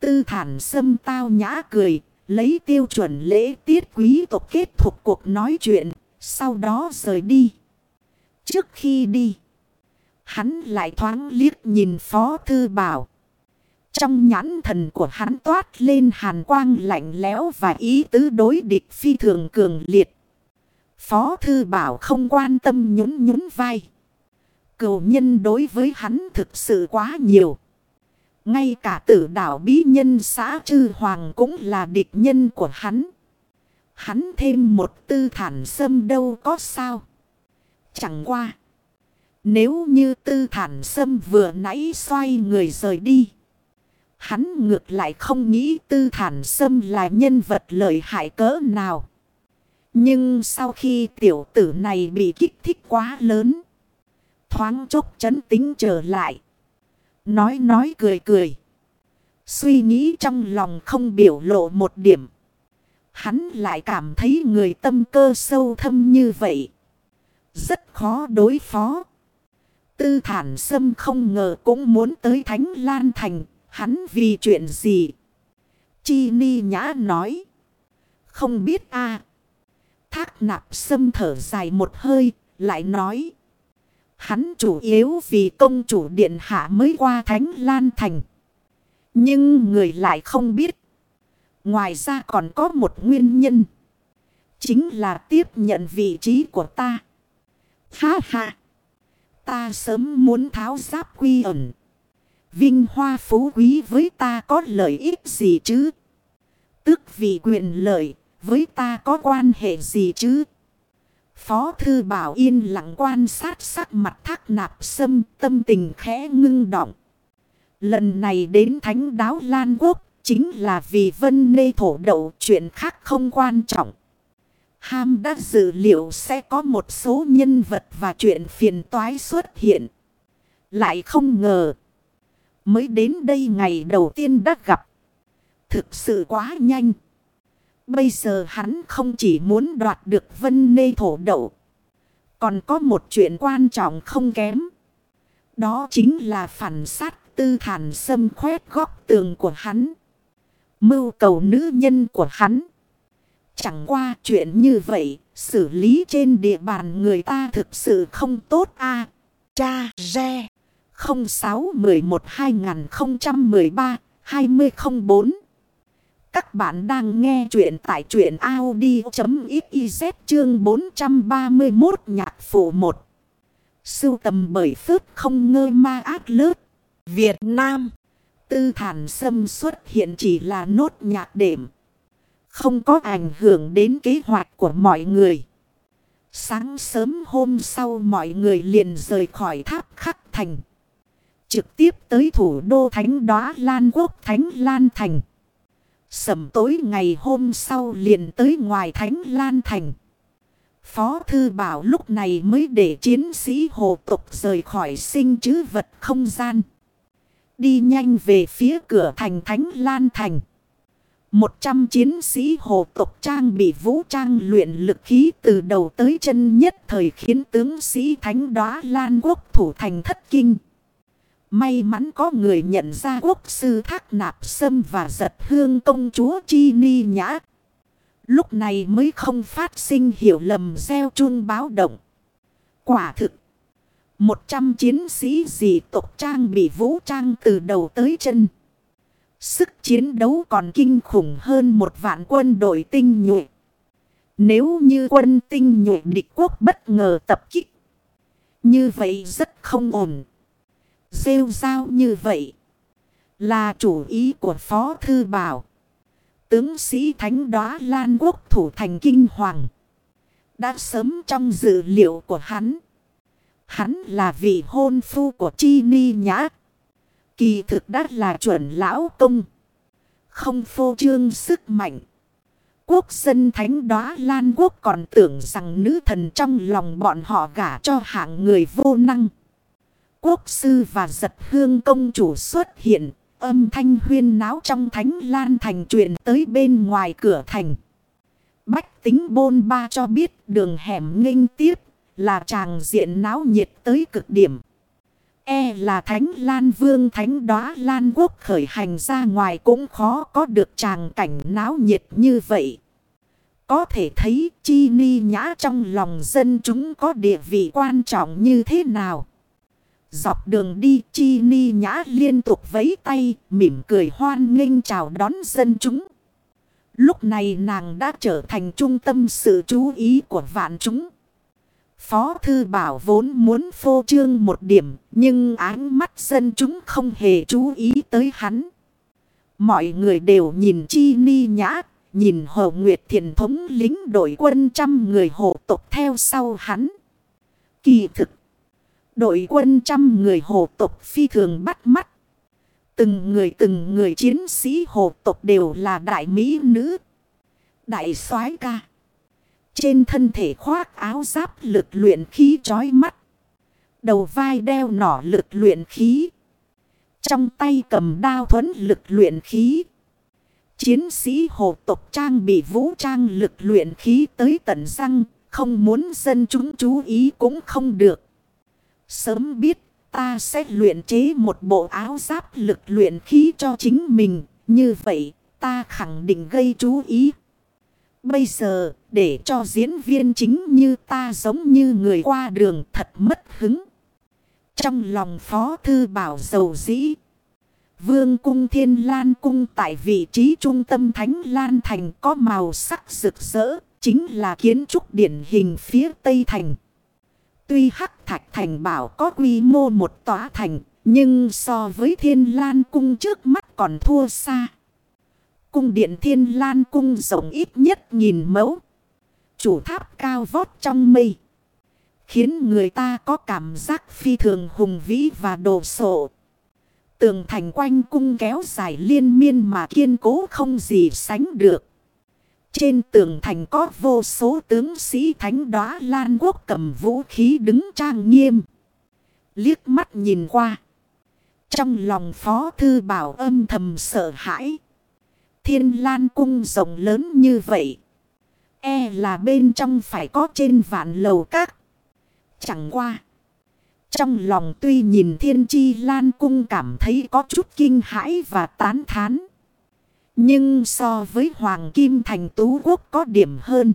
Tư thản sâm tao nhã cười. Lấy tiêu chuẩn lễ tiết quý tộc kết thúc cuộc nói chuyện. Sau đó rời đi. Trước khi đi. Hắn lại thoáng liếc nhìn Phó Thư Bảo. Trong nhãn thần của hắn toát lên hàn quang lạnh lẽo và ý tứ đối địch phi thường cường liệt. Phó Thư Bảo không quan tâm nhún nhún vai. Cầu nhân đối với hắn thực sự quá nhiều. Ngay cả tử đảo bí nhân xã Trư Hoàng cũng là địch nhân của hắn. Hắn thêm một tư thản sâm đâu có sao. Chẳng qua. Nếu như tư thản sâm vừa nãy xoay người rời đi. Hắn ngược lại không nghĩ tư thản sâm là nhân vật lợi hại cỡ nào. Nhưng sau khi tiểu tử này bị kích thích quá lớn. Thoáng chốc chấn tính trở lại. Nói nói cười cười. Suy nghĩ trong lòng không biểu lộ một điểm. Hắn lại cảm thấy người tâm cơ sâu thâm như vậy. Rất khó đối phó. Tư thản sâm không ngờ cũng muốn tới Thánh Lan Thành. Hắn vì chuyện gì? Chi ni nhã nói. Không biết a Thác nạp sâm thở dài một hơi. Lại nói. Hắn chủ yếu vì công chủ điện hạ mới qua Thánh Lan Thành. Nhưng người lại không biết. Ngoài ra còn có một nguyên nhân. Chính là tiếp nhận vị trí của ta. Ha ha. Ta sớm muốn tháo giáp quy ẩn. Vinh hoa phú quý với ta có lợi ích gì chứ? Tức vì quyền lợi với ta có quan hệ gì chứ? Phó thư bảo yên lặng quan sát sắc mặt thác nạp sâm, tâm tình khẽ ngưng động. Lần này đến thánh đáo Lan Quốc chính là vì vân nê thổ đậu chuyện khác không quan trọng. Ham đã dự liệu sẽ có một số nhân vật và chuyện phiền toái xuất hiện. Lại không ngờ. Mới đến đây ngày đầu tiên đã gặp. Thực sự quá nhanh. Bây giờ hắn không chỉ muốn đoạt được vân nê thổ đậu. Còn có một chuyện quan trọng không kém. Đó chính là phản sát tư thản xâm khoét góc tường của hắn. Mưu cầu nữ nhân của hắn. Chẳng qua chuyện như vậy, xử lý trên địa bàn người ta thực sự không tốt a. Cha Re 0611 2013 2004 Các bạn đang nghe chuyện tại chuyện Audi.xyz chương 431 nhạc phụ 1 Sưu tầm bởi phước không ngơ ma ác lớp Việt Nam. Tư thản xâm xuất hiện chỉ là nốt nhạc đệm không có ảnh hưởng đến kế hoạch của mọi người. Sáng sớm hôm sau mọi người liền rời khỏi tháp khắc thành. Trực tiếp tới thủ đô Thánh Đóa Lan Quốc Thánh Lan Thành. Sầm tối ngày hôm sau liền tới ngoài Thánh Lan Thành. Phó Thư Bảo lúc này mới để chiến sĩ hồ tục rời khỏi sinh chứ vật không gian. Đi nhanh về phía cửa thành Thánh Lan Thành. Một trăm chiến sĩ hồ tộc trang bị vũ trang luyện lực khí từ đầu tới chân nhất thời khiến tướng sĩ thánh đoá lan quốc thủ thành thất kinh. May mắn có người nhận ra quốc sư thác nạp sâm và giật hương công chúa Chi Ni Nhã. Lúc này mới không phát sinh hiểu lầm gieo chun báo động. Quả thực. Một trăm chiến sĩ dị tộc trang bị vũ trang từ đầu tới chân. Sức chiến đấu còn kinh khủng hơn một vạn quân đội tinh nhuệ. Nếu như quân tinh nhuệ địch quốc bất ngờ tập kích. Như vậy rất không ổn. Rêu rao như vậy. Là chủ ý của Phó Thư Bảo. Tướng sĩ Thánh Đóa Lan Quốc thủ thành kinh hoàng. Đã sớm trong dự liệu của hắn. Hắn là vị hôn phu của Chi Ni Nhã. Kỳ thực đã là chuẩn lão công. Không phô trương sức mạnh. Quốc dân thánh đóa Lan Quốc còn tưởng rằng nữ thần trong lòng bọn họ gả cho hạng người vô năng. Quốc sư và giật hương công chủ xuất hiện. Âm thanh huyên náo trong thánh lan thành truyền tới bên ngoài cửa thành. Bách tính bôn ba cho biết đường hẻm nghênh tiếp là tràng diện náo nhiệt tới cực điểm. E là Thánh Lan Vương, Thánh Đóa Lan Quốc khởi hành ra ngoài cũng khó có được tràng cảnh náo nhiệt như vậy. Có thể thấy, chi ni nhã trong lòng dân chúng có địa vị quan trọng như thế nào. Dọc đường đi, chi ni nhã liên tục vấy tay, mỉm cười hoan nghênh chào đón dân chúng. Lúc này nàng đã trở thành trung tâm sự chú ý của vạn chúng. Phó Thư Bảo vốn muốn phô trương một điểm, nhưng ánh mắt dân chúng không hề chú ý tới hắn. Mọi người đều nhìn Chi Ni Nhã, nhìn Hồ Nguyệt Thiền thống lính đội quân trăm người hộ tộc theo sau hắn. Kỳ thực, đội quân trăm người hộ tộc phi thường bắt mắt. Từng người từng người chiến sĩ hộ tộc đều là đại mỹ nữ, đại soái ca. Trên thân thể khoác áo giáp lực luyện khí trói mắt. Đầu vai đeo nỏ lực luyện khí. Trong tay cầm đao thuẫn lực luyện khí. Chiến sĩ hồ tộc trang bị vũ trang lực luyện khí tới tận răng. Không muốn dân chúng chú ý cũng không được. Sớm biết, ta sẽ luyện chế một bộ áo giáp lực luyện khí cho chính mình. Như vậy, ta khẳng định gây chú ý. Bây giờ, để cho diễn viên chính như ta giống như người qua đường thật mất hứng. Trong lòng Phó Thư Bảo dầu dĩ. Vương cung Thiên Lan cung tại vị trí trung tâm Thánh Lan Thành có màu sắc rực rỡ, chính là kiến trúc điển hình phía Tây Thành. Tuy Hắc Thạch Thành bảo có quy mô một tòa thành, nhưng so với Thiên Lan cung trước mắt còn thua xa. Cung điện thiên lan cung rộng ít nhất nghìn mẫu. Chủ tháp cao vót trong mây. Khiến người ta có cảm giác phi thường hùng vĩ và đồ sộ. Tường thành quanh cung kéo dài liên miên mà kiên cố không gì sánh được. Trên tường thành có vô số tướng sĩ thánh đoá lan quốc cầm vũ khí đứng trang nghiêm. Liếc mắt nhìn qua. Trong lòng phó thư bảo âm thầm sợ hãi. Thiên lan cung rộng lớn như vậy. E là bên trong phải có trên vạn lầu các. Chẳng qua. Trong lòng tuy nhìn thiên chi lan cung cảm thấy có chút kinh hãi và tán thán. Nhưng so với Hoàng Kim Thành Tú Quốc có điểm hơn.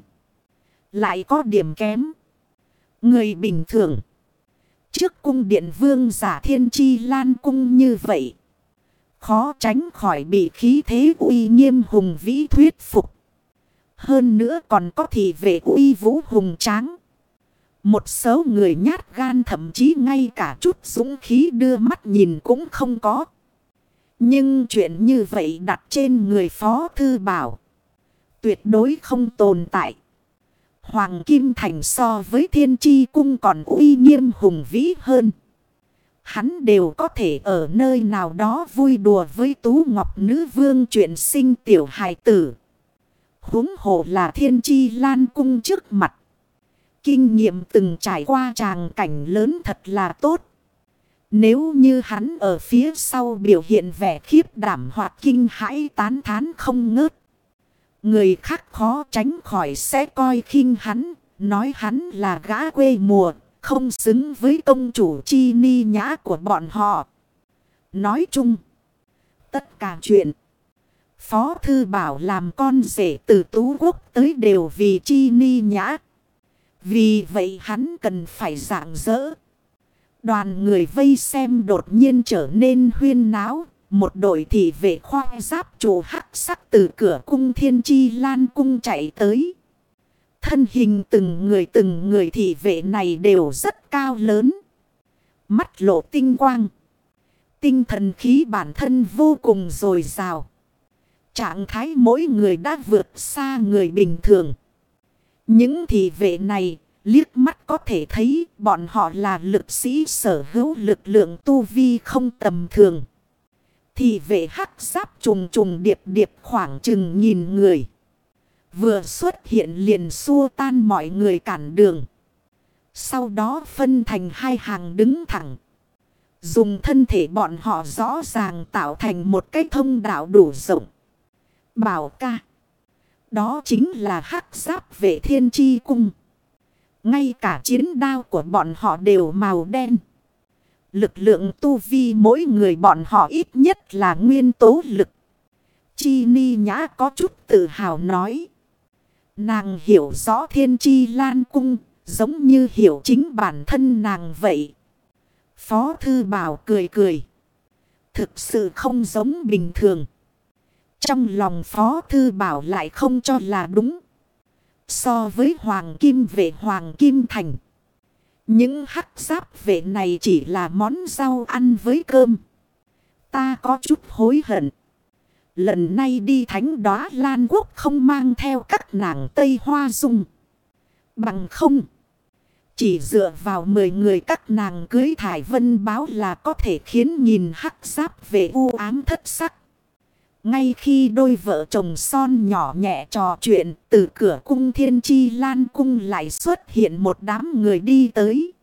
Lại có điểm kém. Người bình thường. Trước cung điện vương giả thiên chi lan cung như vậy. Khó tránh khỏi bị khí thế uy nghiêm hùng vĩ thuyết phục. Hơn nữa còn có thị vệ uy vũ hùng tráng. Một số người nhát gan thậm chí ngay cả chút dũng khí đưa mắt nhìn cũng không có. Nhưng chuyện như vậy đặt trên người Phó Thư Bảo. Tuyệt đối không tồn tại. Hoàng Kim Thành so với Thiên Chi Cung còn uy nghiêm hùng vĩ hơn. Hắn đều có thể ở nơi nào đó vui đùa với Tú Ngọc Nữ Vương chuyện sinh tiểu hài tử. huống hồ là Thiên Chi Lan Cung trước mặt. Kinh nghiệm từng trải qua tràng cảnh lớn thật là tốt. Nếu như hắn ở phía sau biểu hiện vẻ khiếp đảm hoặc kinh hãi tán thán không ngớt. Người khác khó tránh khỏi sẽ coi khinh hắn, nói hắn là gã quê mùa, không xứng với công chủ chi ni nhã của bọn họ. Nói chung, tất cả chuyện, Phó Thư Bảo làm con rể từ Tú Quốc tới đều vì chi ni nhã. Vì vậy hắn cần phải dạng dỡ. Đoàn người vây xem đột nhiên trở nên huyên náo. Một đội thị vệ khoa giáp chủ hắc sắc từ cửa cung thiên chi lan cung chạy tới. Thân hình từng người từng người thị vệ này đều rất cao lớn. Mắt lộ tinh quang. Tinh thần khí bản thân vô cùng dồi dào. Trạng thái mỗi người đã vượt xa người bình thường. Những thị vệ này liếc mắt có thể thấy bọn họ là lực sĩ sở hữu lực lượng tu vi không tầm thường. Thì vệ hắc giáp trùng trùng điệp điệp khoảng chừng nhìn người. Vừa xuất hiện liền xua tan mọi người cản đường. Sau đó phân thành hai hàng đứng thẳng. Dùng thân thể bọn họ rõ ràng tạo thành một cái thông đạo đủ rộng. Bảo ca. Đó chính là hắc giáp vệ thiên chi cung. Ngay cả chiến đao của bọn họ đều màu đen. Lực lượng tu vi mỗi người bọn họ ít nhất là nguyên tố lực. Chi ni nhã có chút tự hào nói. Nàng hiểu rõ thiên chi lan cung, giống như hiểu chính bản thân nàng vậy. Phó thư bảo cười cười. Thực sự không giống bình thường. Trong lòng phó thư bảo lại không cho là đúng. So với Hoàng Kim vệ Hoàng Kim Thành. Những hắc giáp vệ này chỉ là món rau ăn với cơm. Ta có chút hối hận. Lần nay đi thánh đóa Lan Quốc không mang theo các nàng Tây Hoa Dung. Bằng không. Chỉ dựa vào 10 người các nàng cưới thải vân báo là có thể khiến nhìn hắc giáp về u ám thất sắc. Ngay khi đôi vợ chồng son nhỏ nhẹ trò chuyện, từ cửa cung thiên chi lan cung lại xuất hiện một đám người đi tới.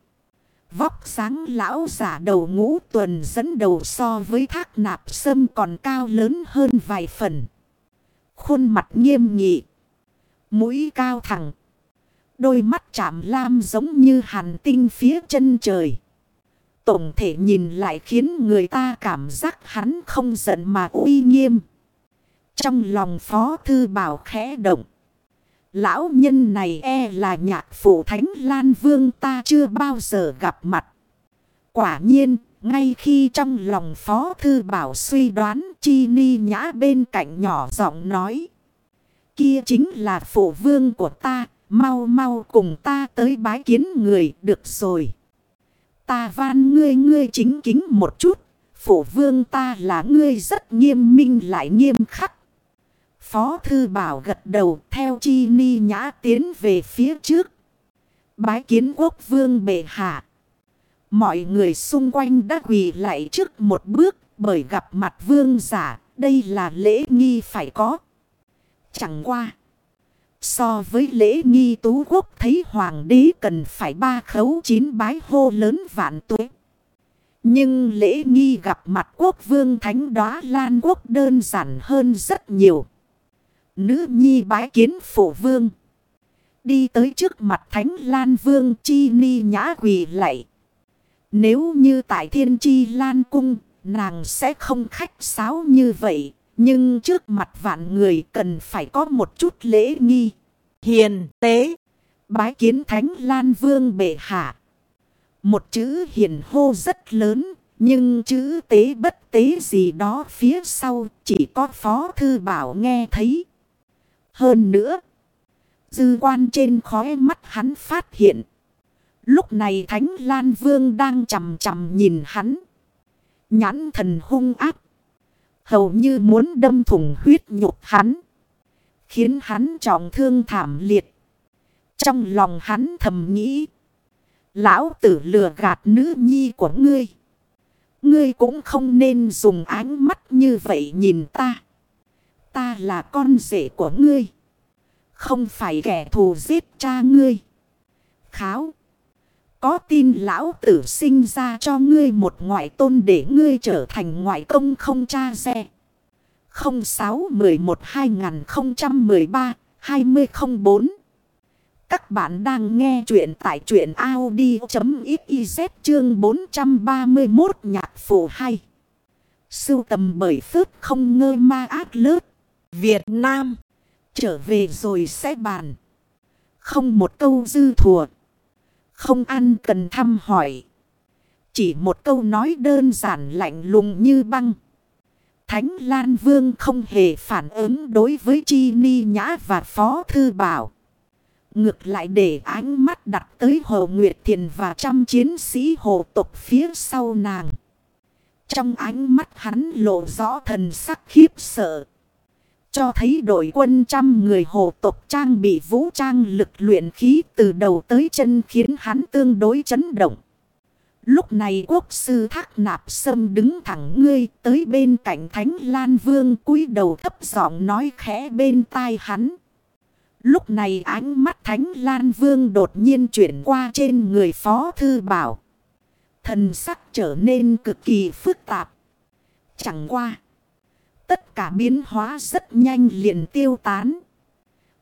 Vóc sáng lão giả đầu ngũ tuần dẫn đầu so với thác nạp sâm còn cao lớn hơn vài phần. Khuôn mặt nghiêm nghị. Mũi cao thẳng. Đôi mắt chạm lam giống như hàn tinh phía chân trời. Tổng thể nhìn lại khiến người ta cảm giác hắn không giận mà uy nghiêm. Trong lòng Phó Thư Bảo khẽ động. Lão nhân này e là nhạc phụ Thánh Lan Vương ta chưa bao giờ gặp mặt. Quả nhiên, ngay khi trong lòng Phó Thư Bảo suy đoán Chi Ni Nhã bên cạnh nhỏ giọng nói. Kia chính là phụ vương của ta, mau mau cùng ta tới bái kiến người được rồi. Ta van ngươi ngươi chính kính một chút, phụ vương ta là ngươi rất nghiêm minh lại nghiêm khắc. Phó Thư Bảo gật đầu theo chi ni nhã tiến về phía trước. Bái kiến quốc vương bệ hạ. Mọi người xung quanh đã quỳ lại trước một bước bởi gặp mặt vương giả. Đây là lễ nghi phải có. Chẳng qua. So với lễ nghi tú quốc thấy hoàng đế cần phải ba khấu chín bái hô lớn vạn tuế. Nhưng lễ nghi gặp mặt quốc vương thánh đóa lan quốc đơn giản hơn rất nhiều. Nữ nhi bái kiến phổ vương. Đi tới trước mặt thánh lan vương chi ni nhã quỳ lạy. Nếu như tại thiên chi lan cung, nàng sẽ không khách sáo như vậy. Nhưng trước mặt vạn người cần phải có một chút lễ nghi. Hiền tế. Bái kiến thánh lan vương bệ hạ. Một chữ hiền hô rất lớn. Nhưng chữ tế bất tế gì đó phía sau chỉ có phó thư bảo nghe thấy. Hơn nữa. Dư quan trên khóe mắt hắn phát hiện. Lúc này Thánh Lan Vương đang chầm chầm nhìn hắn. Nhãn thần hung áp. Hầu như muốn đâm thủng huyết nhục hắn. Khiến hắn trọng thương thảm liệt. Trong lòng hắn thầm nghĩ. Lão tử lừa gạt nữ nhi của ngươi. Ngươi cũng không nên dùng ánh mắt như vậy nhìn ta. Ta là con rể của ngươi. Không phải kẻ thù giết cha ngươi. Kháo. Có tin lão tử sinh ra cho ngươi một ngoại tôn để ngươi trở thành ngoại công không cha xe. 06-11-2013-2004 Các bạn đang nghe chuyện tại chuyện Audi.xyz chương 431 nhạc phổ 2. Sưu tầm bởi phước không ngơ ma ác lớp. Việt Nam. Trở về rồi sẽ bàn. Không một câu dư thừa. Không ăn cần thăm hỏi. Chỉ một câu nói đơn giản lạnh lùng như băng. Thánh Lan Vương không hề phản ứng đối với Chi Ni Nhã và Phó Thư Bảo. Ngược lại để ánh mắt đặt tới Hồ Nguyệt Thiền và trăm chiến sĩ hồ tộc phía sau nàng. Trong ánh mắt hắn lộ rõ thần sắc khiếp sợ. Cho thấy đội quân trăm người hồ tộc trang bị vũ trang lực luyện khí từ đầu tới chân khiến hắn tương đối chấn động. Lúc này quốc sư thác nạp sâm đứng thẳng ngươi tới bên cạnh thánh lan vương cúi đầu thấp giọng nói khẽ bên tai hắn. Lúc này ánh mắt thánh lan vương đột nhiên chuyển qua trên người phó thư bảo. Thần sắc trở nên cực kỳ phức tạp. Chẳng qua. Tất cả biến hóa rất nhanh liền tiêu tán.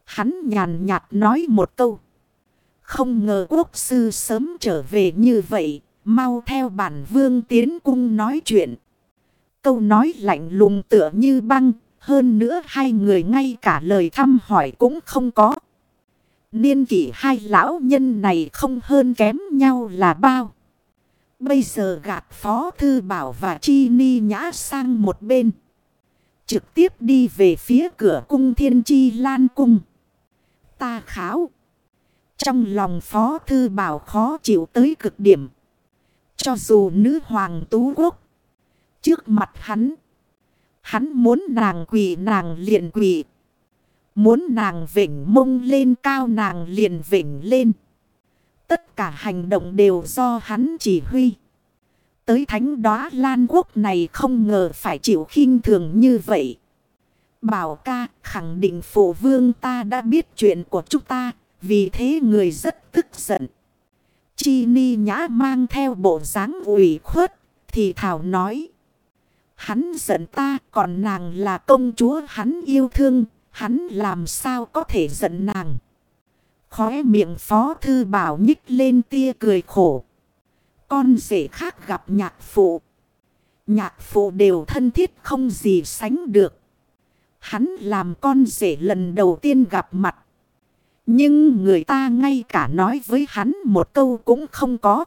Hắn nhàn nhạt nói một câu. Không ngờ quốc sư sớm trở về như vậy. Mau theo bản vương tiến cung nói chuyện. Câu nói lạnh lùng tựa như băng. Hơn nữa hai người ngay cả lời thăm hỏi cũng không có. Niên kỷ hai lão nhân này không hơn kém nhau là bao. Bây giờ gạt Phó Thư Bảo và Chi Ni Nhã sang một bên. Trực tiếp đi về phía cửa cung thiên chi lan cung. Ta kháo. Trong lòng Phó Thư Bảo khó chịu tới cực điểm. Cho dù nữ hoàng tú quốc. Trước mặt hắn. Hắn muốn nàng quỳ nàng liền quỳ. Muốn nàng vỉnh mông lên, cao nàng liền vỉnh lên. Tất cả hành động đều do hắn chỉ huy. Tới thánh đóa lan quốc này không ngờ phải chịu khinh thường như vậy. Bảo ca, khẳng định phụ vương ta đã biết chuyện của chúng ta. Vì thế người rất tức giận. Chi ni nhã mang theo bộ dáng ủy khuất. Thì thảo nói. Hắn giận ta, còn nàng là công chúa hắn yêu thương. Hắn làm sao có thể giận nàng. Khóe miệng phó thư bảo nhích lên tia cười khổ. Con rể khác gặp nhạc phụ. Nhạc phụ đều thân thiết không gì sánh được. Hắn làm con rể lần đầu tiên gặp mặt. Nhưng người ta ngay cả nói với hắn một câu cũng không có.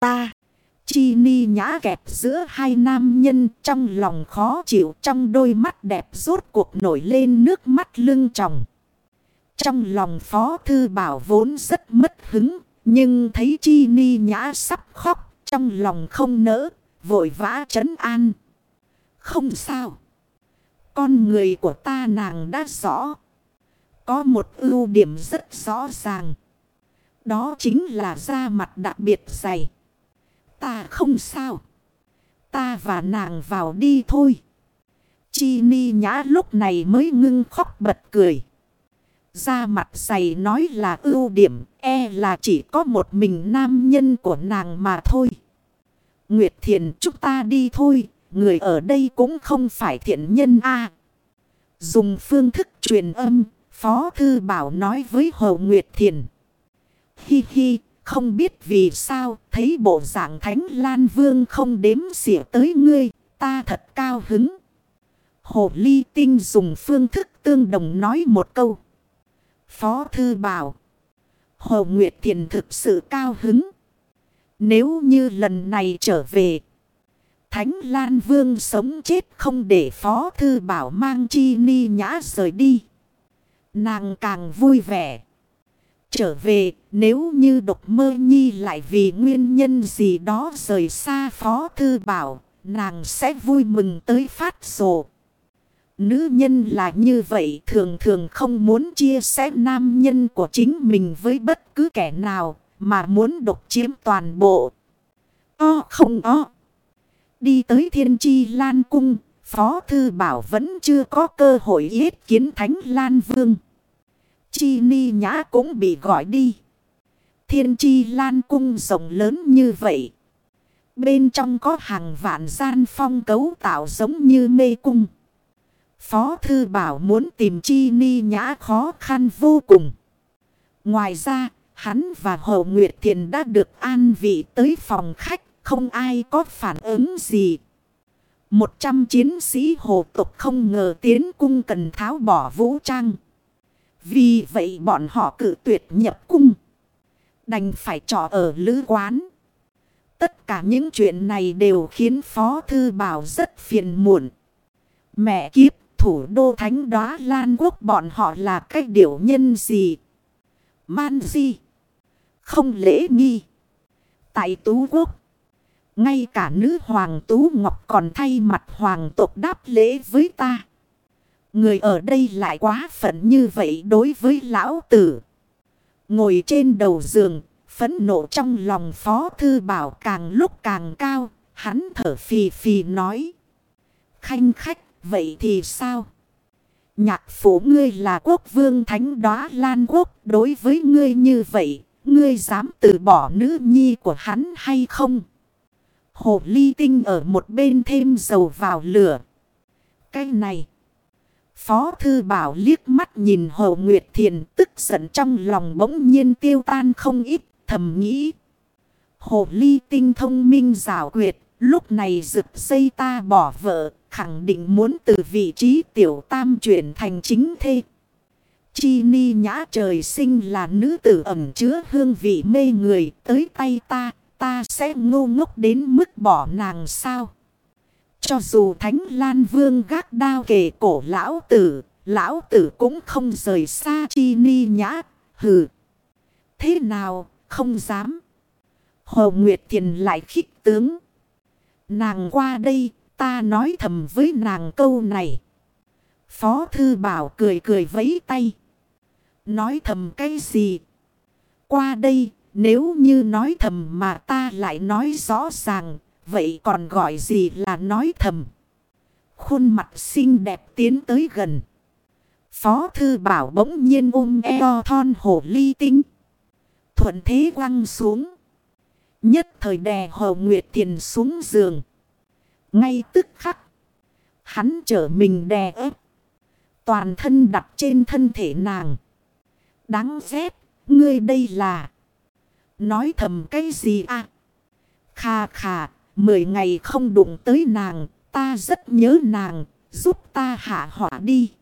Ta. Chi ni nhã kẹp giữa hai nam nhân trong lòng khó chịu trong đôi mắt đẹp rốt cuộc nổi lên nước mắt lưng tròng. Trong lòng phó thư bảo vốn rất mất hứng nhưng thấy chi ni nhã sắp khóc, trong lòng không nỡ, vội vã trấn an. Không sao. Con người của ta nàng đã rõ. Có một ưu điểm rất rõ ràng. Đó chính là da mặt đặc biệt dày. Ta không sao. Ta và nàng vào đi thôi. Chi ni nhã lúc này mới ngưng khóc bật cười. da mặt dày nói là ưu điểm, e là chỉ có một mình nam nhân của nàng mà thôi. Nguyệt Thiền chúng ta đi thôi, người ở đây cũng không phải thiện nhân a Dùng phương thức truyền âm, Phó Thư Bảo nói với Hồ Nguyệt Thiền. Hi hi, không biết vì sao, thấy bộ dạng Thánh Lan Vương không đếm xỉa tới ngươi, ta thật cao hứng. Hồ Ly Tinh dùng phương thức tương đồng nói một câu. Phó Thư Bảo. Hồ Nguyệt Thiền thực sự cao hứng. Nếu như lần này trở về. Thánh Lan Vương sống chết không để Phó Thư Bảo mang chi ni nhã rời đi. Nàng càng vui vẻ. Trở về, nếu như độc mơ nhi lại vì nguyên nhân gì đó rời xa Phó Thư Bảo. Nàng sẽ vui mừng tới phát sổ. Nữ nhân là như vậy, thường thường không muốn chia sẻ nam nhân của chính mình với bất cứ kẻ nào mà muốn độc chiếm toàn bộ. O không o. Đi tới thiên tri lan cung, Phó Thư Bảo vẫn chưa có cơ hội yết kiến Thánh Lan Vương. Chi Ni Nhã cũng bị gọi đi. Thiên tri lan cung rộng lớn như vậy. Bên trong có hàng vạn gian phong cấu tạo giống như mê cung. Phó Thư Bảo muốn tìm Chi Ni Nhã khó khăn vô cùng. Ngoài ra, hắn và Hồ Nguyệt Thiền đã được an vị tới phòng khách, không ai có phản ứng gì. Một trăm chiến sĩ hồ tục không ngờ tiến cung cần tháo bỏ vũ trang. Vì vậy bọn họ cử tuyệt nhập cung. Đành phải trọ ở lữ quán. Tất cả những chuyện này đều khiến Phó Thư Bảo rất phiền muộn. Mẹ kiếp thủ đô thánh đóa Lan Quốc bọn họ là cách điểu nhân gì? Man gì? Không lễ nghi. Tại Tú Quốc. Ngay cả nữ hoàng Tú Ngọc còn thay mặt hoàng tộc đáp lễ với ta. Người ở đây lại quá phận như vậy đối với lão tử. Ngồi trên đầu giường, phẫn nộ trong lòng phó thư bảo càng lúc càng cao. Hắn thở phì phì nói. Khanh khách Vậy thì sao? Nhạc phủ ngươi là quốc vương thánh đóa lan quốc. Đối với ngươi như vậy, ngươi dám từ bỏ nữ nhi của hắn hay không? Hồ ly tinh ở một bên thêm dầu vào lửa. Cái này. Phó thư bảo liếc mắt nhìn Hồ Nguyệt Thiền tức giận trong lòng bỗng nhiên tiêu tan không ít, thầm nghĩ. Hồ ly tinh thông minh rào quyệt, lúc này rực dây ta bỏ vợ, khẳng định muốn từ vị trí tiểu tam chuyển thành chính thê. Chi ni nhã trời sinh là nữ tử ẩm chứa hương vị mê người tới tay ta, ta sẽ ngô ngốc đến mức bỏ nàng sao. Cho dù Thánh Lan Vương gác đao kề cổ lão tử, lão tử cũng không rời xa chi ni nhã, hừ. Thế nào, không dám. Hồ Nguyệt Thiền lại khích tướng. Nàng qua đây, Ta nói thầm với nàng câu này. Phó thư bảo cười cười vẫy tay. Nói thầm cái gì? Qua đây, nếu như nói thầm mà ta lại nói rõ ràng, vậy còn gọi gì là nói thầm? Khuôn mặt xinh đẹp tiến tới gần. Phó thư bảo bỗng nhiên ôm eo thon hổ ly tinh. Thuận thế quăng xuống. Nhất thời đè hồ nguyệt thiền xuống giường. Ngay tức khắc. Hắn trở mình đè ép. Toàn thân đặt trên thân thể nàng. Đáng ghét. Ngươi đây là. Nói thầm cái gì à? Khà khà. Mười ngày không đụng tới nàng. Ta rất nhớ nàng. Giúp ta hạ hỏa đi.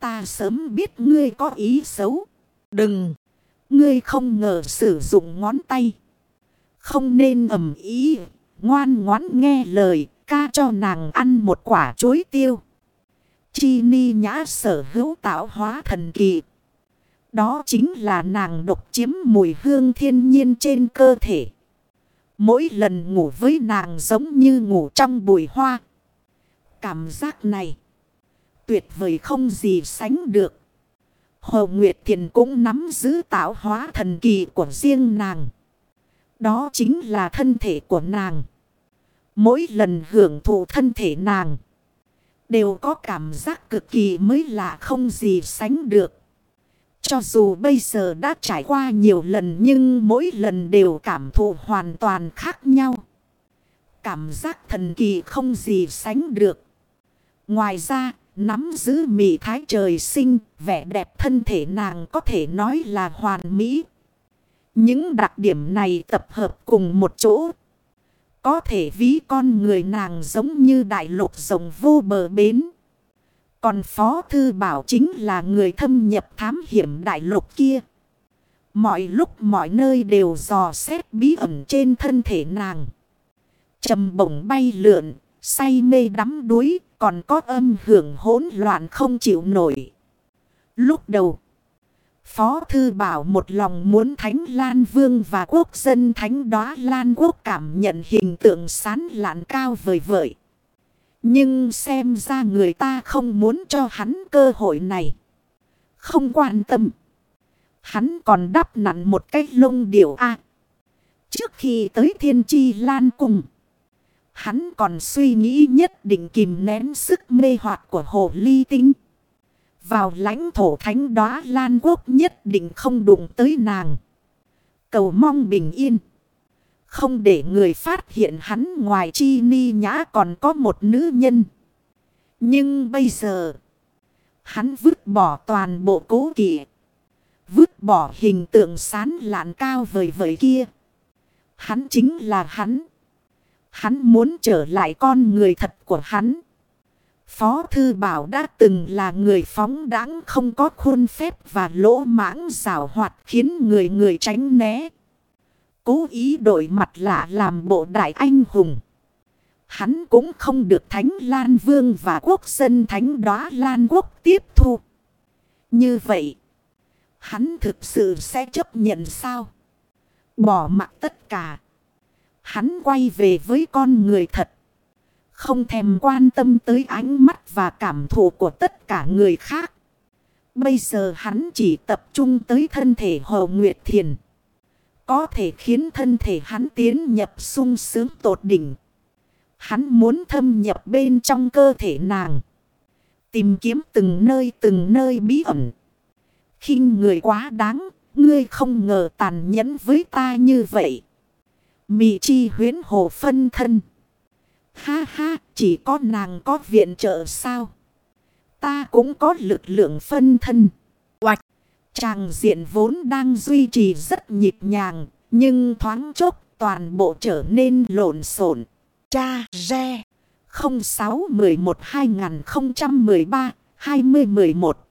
Ta sớm biết ngươi có ý xấu. Đừng. Ngươi không ngờ sử dụng ngón tay. Không nên ẩm ý. Ngoan ngoãn nghe lời, ca cho nàng ăn một quả chuối tiêu. Chi ni nhã sở hữu tạo hóa thần kỳ. Đó chính là nàng độc chiếm mùi hương thiên nhiên trên cơ thể. Mỗi lần ngủ với nàng giống như ngủ trong bụi hoa. Cảm giác này tuyệt vời không gì sánh được. Hồ Nguyệt Thiền cũng nắm giữ tạo hóa thần kỳ của riêng nàng. Đó chính là thân thể của nàng. Mỗi lần hưởng thụ thân thể nàng. Đều có cảm giác cực kỳ mới lạ không gì sánh được. Cho dù bây giờ đã trải qua nhiều lần nhưng mỗi lần đều cảm thụ hoàn toàn khác nhau. Cảm giác thần kỳ không gì sánh được. Ngoài ra, nắm giữ mị thái trời sinh, vẻ đẹp thân thể nàng có thể nói là hoàn mỹ. Những đặc điểm này tập hợp cùng một chỗ. Có thể ví con người nàng giống như đại lục rồng vô bờ bến. Còn Phó Thư Bảo chính là người thâm nhập thám hiểm đại lục kia. Mọi lúc mọi nơi đều dò xét bí ẩn trên thân thể nàng. trầm bổng bay lượn, say mê đắm đuối, còn có âm hưởng hỗn loạn không chịu nổi. Lúc đầu, Phó Thư Bảo một lòng muốn Thánh Lan Vương và quốc dân Thánh Đóa Lan Quốc cảm nhận hình tượng sán lạn cao vời vợi. Nhưng xem ra người ta không muốn cho hắn cơ hội này. Không quan tâm. Hắn còn đắp nặn một cái lông điểu A. trước khi tới thiên chi lan cùng. Hắn còn suy nghĩ nhất định kìm nén sức mê hoặc của hồ ly tinh. Vào lãnh thổ thánh đóa Lan Quốc nhất định không đụng tới nàng. Cầu mong bình yên. Không để người phát hiện hắn ngoài chi ni nhã còn có một nữ nhân. Nhưng bây giờ, hắn vứt bỏ toàn bộ cố kỵ. Vứt bỏ hình tượng sán lạn cao vời vời kia. Hắn chính là hắn. Hắn muốn trở lại con người thật của hắn. Phó Thư Bảo đã từng là người phóng đáng không có khuôn phép và lỗ mãng rào hoạt khiến người người tránh né cố ý đổi mặt lạ làm bộ đại anh hùng. Hắn cũng không được Thánh Lan Vương và quốc dân Thánh Đóa Lan Quốc tiếp thu. Như vậy, hắn thực sự sẽ chấp nhận sao? Bỏ mặc tất cả. Hắn quay về với con người thật. Không thèm quan tâm tới ánh mắt và cảm thụ của tất cả người khác. Bây giờ hắn chỉ tập trung tới thân thể Hồ Nguyệt Thiền. Có thể khiến thân thể hắn tiến nhập sung sướng tột đỉnh. Hắn muốn thâm nhập bên trong cơ thể nàng. Tìm kiếm từng nơi từng nơi bí ẩn. khinh người quá đáng, ngươi không ngờ tàn nhẫn với ta như vậy. Mị chi huyến hồ phân thân. Ha ha, chỉ có nàng có viện trợ sao? Ta cũng có lực lượng phân thân. Tràng diện vốn đang duy trì rất nhịp nhàng, nhưng thoáng chốc toàn bộ trở nên lộn xộn. Cha Re 0611 2013 2011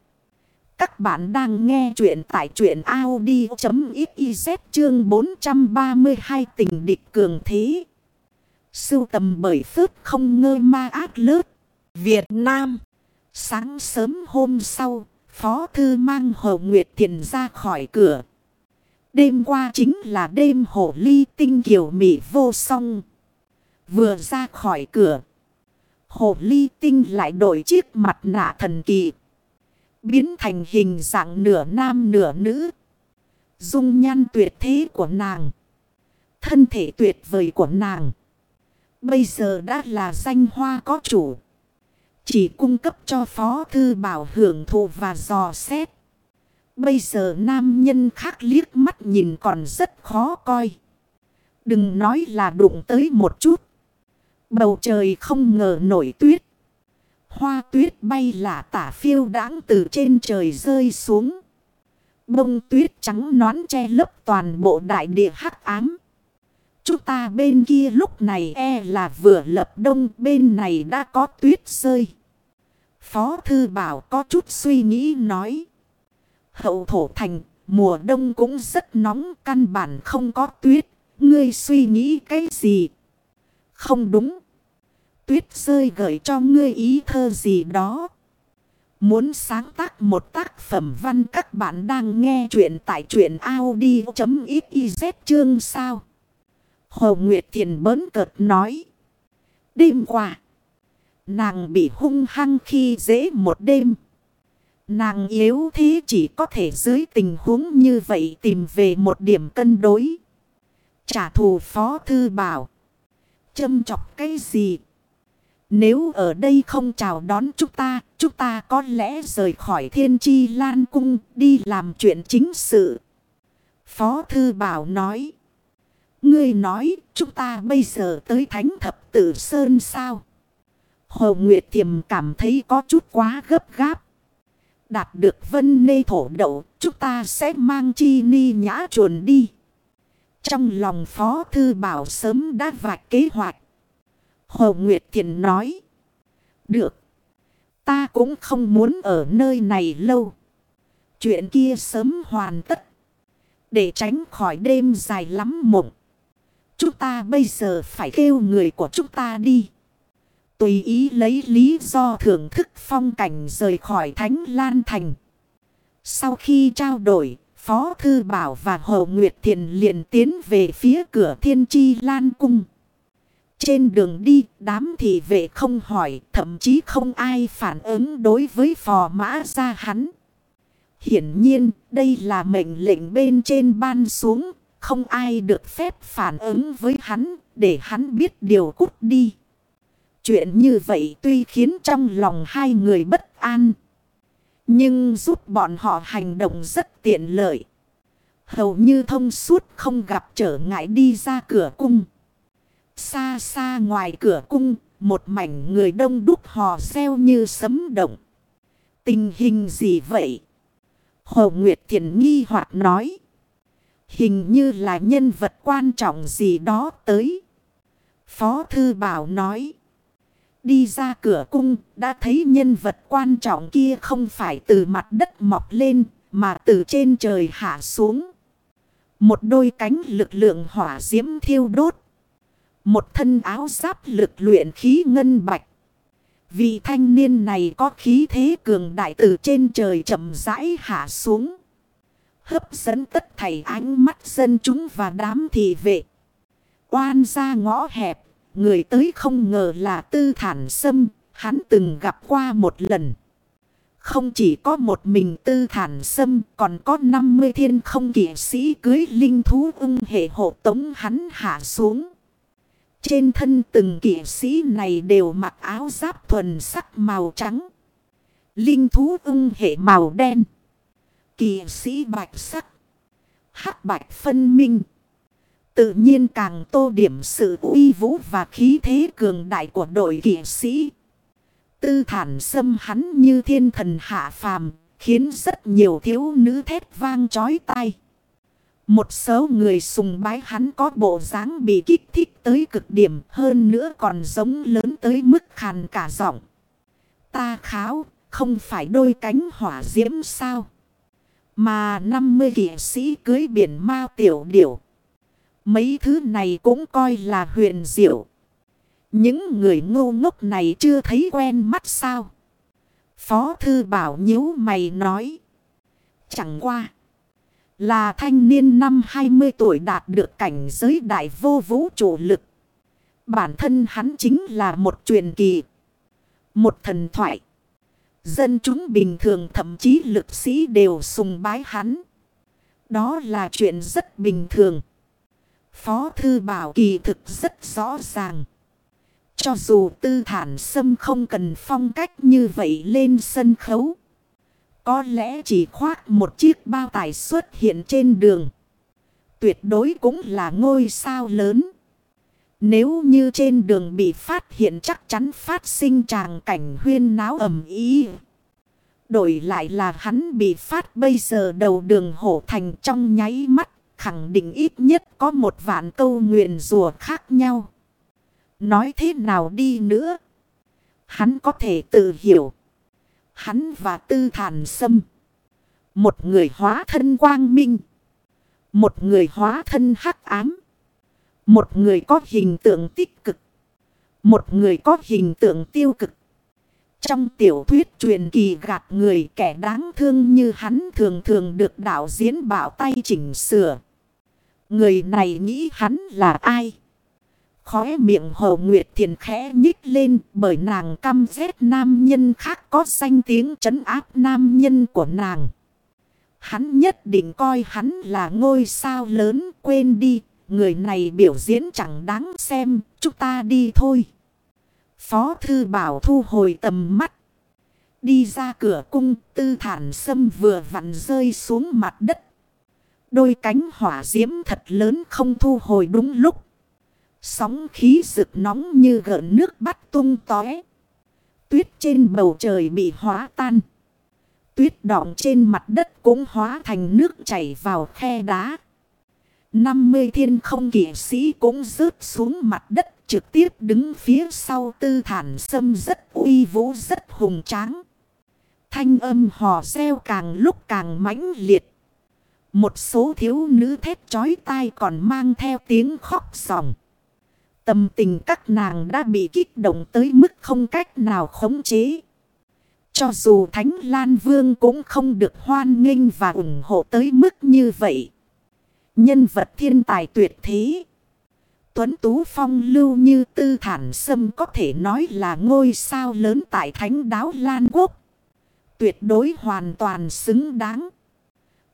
Các bạn đang nghe chuyện tại chuyện Audi.xyz chương 432 tình địch cường thế. Sưu tầm bởi phước không ngơ ma ác lớp. Việt Nam Sáng sớm hôm sau Phó Thư mang Hồ Nguyệt Thiền ra khỏi cửa. Đêm qua chính là đêm hồ ly tinh kiều mị vô song. Vừa ra khỏi cửa. Hồ ly tinh lại đổi chiếc mặt nạ thần kỳ. Biến thành hình dạng nửa nam nửa nữ. Dung nhan tuyệt thế của nàng. Thân thể tuyệt vời của nàng. Bây giờ đã là danh hoa có chủ. Chỉ cung cấp cho Phó Thư Bảo hưởng thụ và dò xét. Bây giờ nam nhân khác liếc mắt nhìn còn rất khó coi. Đừng nói là đụng tới một chút. Bầu trời không ngờ nổi tuyết. Hoa tuyết bay lả tả phiêu đáng từ trên trời rơi xuống. Bông tuyết trắng nón che lấp toàn bộ đại địa hắc ám. Chúng ta bên kia lúc này e là vừa lập đông, bên này đã có tuyết rơi. Phó Thư Bảo có chút suy nghĩ nói. Hậu thổ thành, mùa đông cũng rất nóng căn bản không có tuyết. Ngươi suy nghĩ cái gì? Không đúng. Tuyết rơi gợi cho ngươi ý thơ gì đó. Muốn sáng tác một tác phẩm văn các bạn đang nghe chuyện tại chuyện Audi.xyz chương sao? Hồ Nguyệt Thiền bớn cợt nói. Đêm qua. Nàng bị hung hăng khi dễ một đêm. Nàng yếu thế chỉ có thể dưới tình huống như vậy tìm về một điểm cân đối. Trả thù phó thư bảo. Châm chọc cái gì? Nếu ở đây không chào đón chúng ta, chúng ta có lẽ rời khỏi thiên chi lan cung đi làm chuyện chính sự. Phó Thư Bảo nói. Ngươi nói chúng ta bây giờ tới thánh thập tử sơn sao? Hồ Nguyệt Thiềm cảm thấy có chút quá gấp gáp. Đạt được vân nê thổ đậu, chúng ta sẽ mang chi ni nhã chuồn đi. Trong lòng Phó Thư Bảo sớm đã vạch kế hoạch. Hồ Nguyệt Thiền nói. Được. Ta cũng không muốn ở nơi này lâu. Chuyện kia sớm hoàn tất. Để tránh khỏi đêm dài lắm mộng. Chúng ta bây giờ phải kêu người của chúng ta đi. Tùy ý lấy lý do thưởng thức phong cảnh rời khỏi Thánh Lan Thành. Sau khi trao đổi, Phó Thư Bảo và Hồ Nguyệt Thiền liền tiến về phía cửa Thiên Chi Lan Cung. Trên đường đi, đám thị vệ không hỏi, thậm chí không ai phản ứng đối với phò mã ra hắn. Hiển nhiên, đây là mệnh lệnh bên trên ban xuống, không ai được phép phản ứng với hắn, để hắn biết điều cút đi. Chuyện như vậy tuy khiến trong lòng hai người bất an. Nhưng giúp bọn họ hành động rất tiện lợi. Hầu như thông suốt không gặp trở ngại đi ra cửa cung. Xa xa ngoài cửa cung, một mảnh người đông đúc hò reo như sấm động. Tình hình gì vậy? Hồ Nguyệt Thiện nghi hoặc nói. Hình như là nhân vật quan trọng gì đó tới. Phó Thư Bảo nói. Đi ra cửa cung đã thấy nhân vật quan trọng kia không phải từ mặt đất mọc lên mà từ trên trời hạ xuống. Một đôi cánh lực lượng hỏa diễm thiêu đốt. Một thân áo giáp lực luyện khí ngân bạch. Vị thanh niên này có khí thế cường đại từ trên trời chậm rãi hạ xuống. Hấp dẫn tất thảy ánh mắt dân chúng và đám thị vệ. Oan ra ngõ hẹp, người tới không ngờ là tư thản sâm, hắn từng gặp qua một lần. Không chỉ có một mình tư thản sâm, còn có 50 thiên không kỷ sĩ cưới linh thú ưng hệ hộ tống hắn hạ xuống. Trên thân từng kỷ sĩ này đều mặc áo giáp thuần sắc màu trắng. Linh thú ưng hệ màu đen. Kỷ sĩ bạch sắc. hắc bạch phân minh. Tự nhiên càng tô điểm sự uy vũ và khí thế cường đại của đội kỵ sĩ. Tư thản xâm hắn như thiên thần hạ phàm, khiến rất nhiều thiếu nữ thét vang chói tai. Một số người sùng bái hắn có bộ dáng bị kích thích tới cực điểm hơn nữa còn giống lớn tới mức khàn cả giọng. Ta kháo, không phải đôi cánh hỏa diễm sao? Mà 50 kỵ sĩ cưới biển ma tiểu điểu. Mấy thứ này cũng coi là huyền diệu. Những người ngu ngốc này chưa thấy quen mắt sao? Phó thư bảo nhíu mày nói. Chẳng qua. Là thanh niên năm 20 tuổi đạt được cảnh giới đại vô vũ trụ lực. Bản thân hắn chính là một truyền kỳ. Một thần thoại. Dân chúng bình thường thậm chí lực sĩ đều sùng bái hắn. Đó là chuyện rất bình thường. Phó Thư Bảo kỳ thực rất rõ ràng. Cho dù tư thản sâm không cần phong cách như vậy lên sân khấu. Có lẽ chỉ khoác một chiếc bao tải xuất hiện trên đường. Tuyệt đối cũng là ngôi sao lớn. Nếu như trên đường bị phát hiện chắc chắn phát sinh tràng cảnh huyên náo ầm ý. Đổi lại là hắn bị phát bây giờ đầu đường hổ thành trong nháy mắt. Khẳng định ít nhất có một vạn câu nguyện rùa khác nhau. Nói thế nào đi nữa. Hắn có thể tự hiểu. Hắn và tư thản sâm. Một người hóa thân quang minh. Một người hóa thân hắc ám. Một người có hình tượng tích cực. Một người có hình tượng tiêu cực. Trong tiểu thuyết truyền kỳ gạt người kẻ đáng thương như hắn thường thường được đạo diễn bảo tay chỉnh sửa. Người này nghĩ hắn là ai? Khóe miệng Hồ Nguyệt Thiền khẽ nhích lên bởi nàng căm ghét nam nhân khác có danh tiếng trấn áp nam nhân của nàng. Hắn nhất định coi hắn là ngôi sao lớn quên đi. Người này biểu diễn chẳng đáng xem, chúng ta đi thôi. Phó Thư Bảo thu hồi tầm mắt. Đi ra cửa cung tư thản sâm vừa vặn rơi xuống mặt đất. Đôi cánh hỏa diễm thật lớn không thu hồi đúng lúc. Sóng khí rực nóng như gợn nước bắt tung tóe. Tuyết trên bầu trời bị hóa tan. Tuyết đọng trên mặt đất cũng hóa thành nước chảy vào khe đá. 50 thiên không kỷ sĩ cũng rớt xuống mặt đất trực tiếp đứng phía sau tư thản sâm rất uy vũ rất hùng tráng. Thanh âm hò reo càng lúc càng mãnh liệt. Một số thiếu nữ thét chói tai còn mang theo tiếng khóc sòng. Tâm tình các nàng đã bị kích động tới mức không cách nào khống chế. Cho dù Thánh Lan Vương cũng không được hoan nghênh và ủng hộ tới mức như vậy. Nhân vật thiên tài tuyệt thế. Tuấn Tú Phong lưu như tư thản sâm có thể nói là ngôi sao lớn tại Thánh Đáo Lan Quốc. Tuyệt đối hoàn toàn xứng đáng.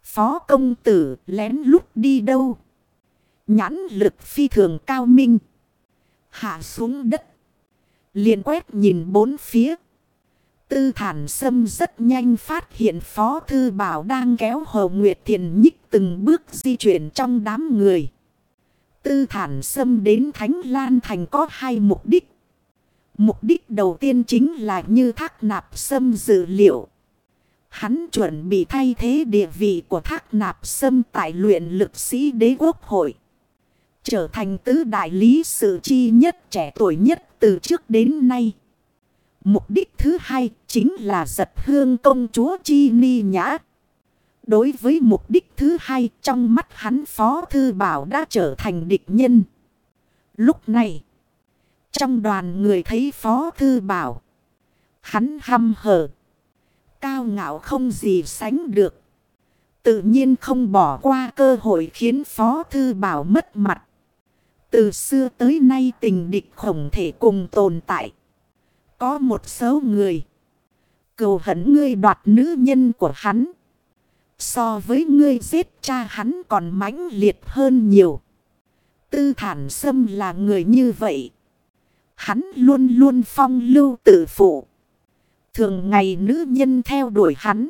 Phó công tử lén lút đi đâu? Nhãn lực phi thường cao minh. Hạ xuống đất. liền quét nhìn bốn phía. Tư thản sâm rất nhanh phát hiện Phó Thư Bảo đang kéo Hồ Nguyệt Thiền nhích từng bước di chuyển trong đám người. Tư thản sâm đến Thánh Lan Thành có hai mục đích. Mục đích đầu tiên chính là như thác nạp sâm dữ liệu. Hắn chuẩn bị thay thế địa vị của thác nạp sâm tại luyện lực sĩ đế quốc hội. Trở thành tứ đại lý sự chi nhất trẻ tuổi nhất từ trước đến nay. Mục đích thứ hai chính là giật hương công chúa Chi Ni Nhã. Đối với mục đích thứ hai trong mắt hắn Phó Thư Bảo đã trở thành địch nhân. Lúc này, trong đoàn người thấy Phó Thư Bảo, hắn hăm hở cao ngạo không gì sánh được. Tự nhiên không bỏ qua cơ hội khiến Phó Thư Bảo mất mặt. Từ xưa tới nay tình địch khổng thể cùng tồn tại. Có một số người. Cầu hận ngươi đoạt nữ nhân của hắn. So với ngươi giết cha hắn còn mãnh liệt hơn nhiều. Tư thản sâm là người như vậy. Hắn luôn luôn phong lưu tự phụ. Thường ngày nữ nhân theo đuổi hắn.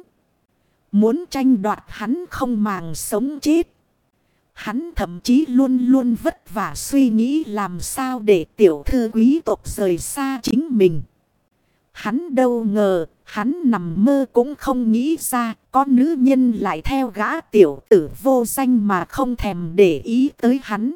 Muốn tranh đoạt hắn không màng sống chết. Hắn thậm chí luôn luôn vất vả suy nghĩ làm sao để tiểu thư quý tộc rời xa chính mình. Hắn đâu ngờ, hắn nằm mơ cũng không nghĩ ra, có nữ nhân lại theo gã tiểu tử vô danh mà không thèm để ý tới hắn.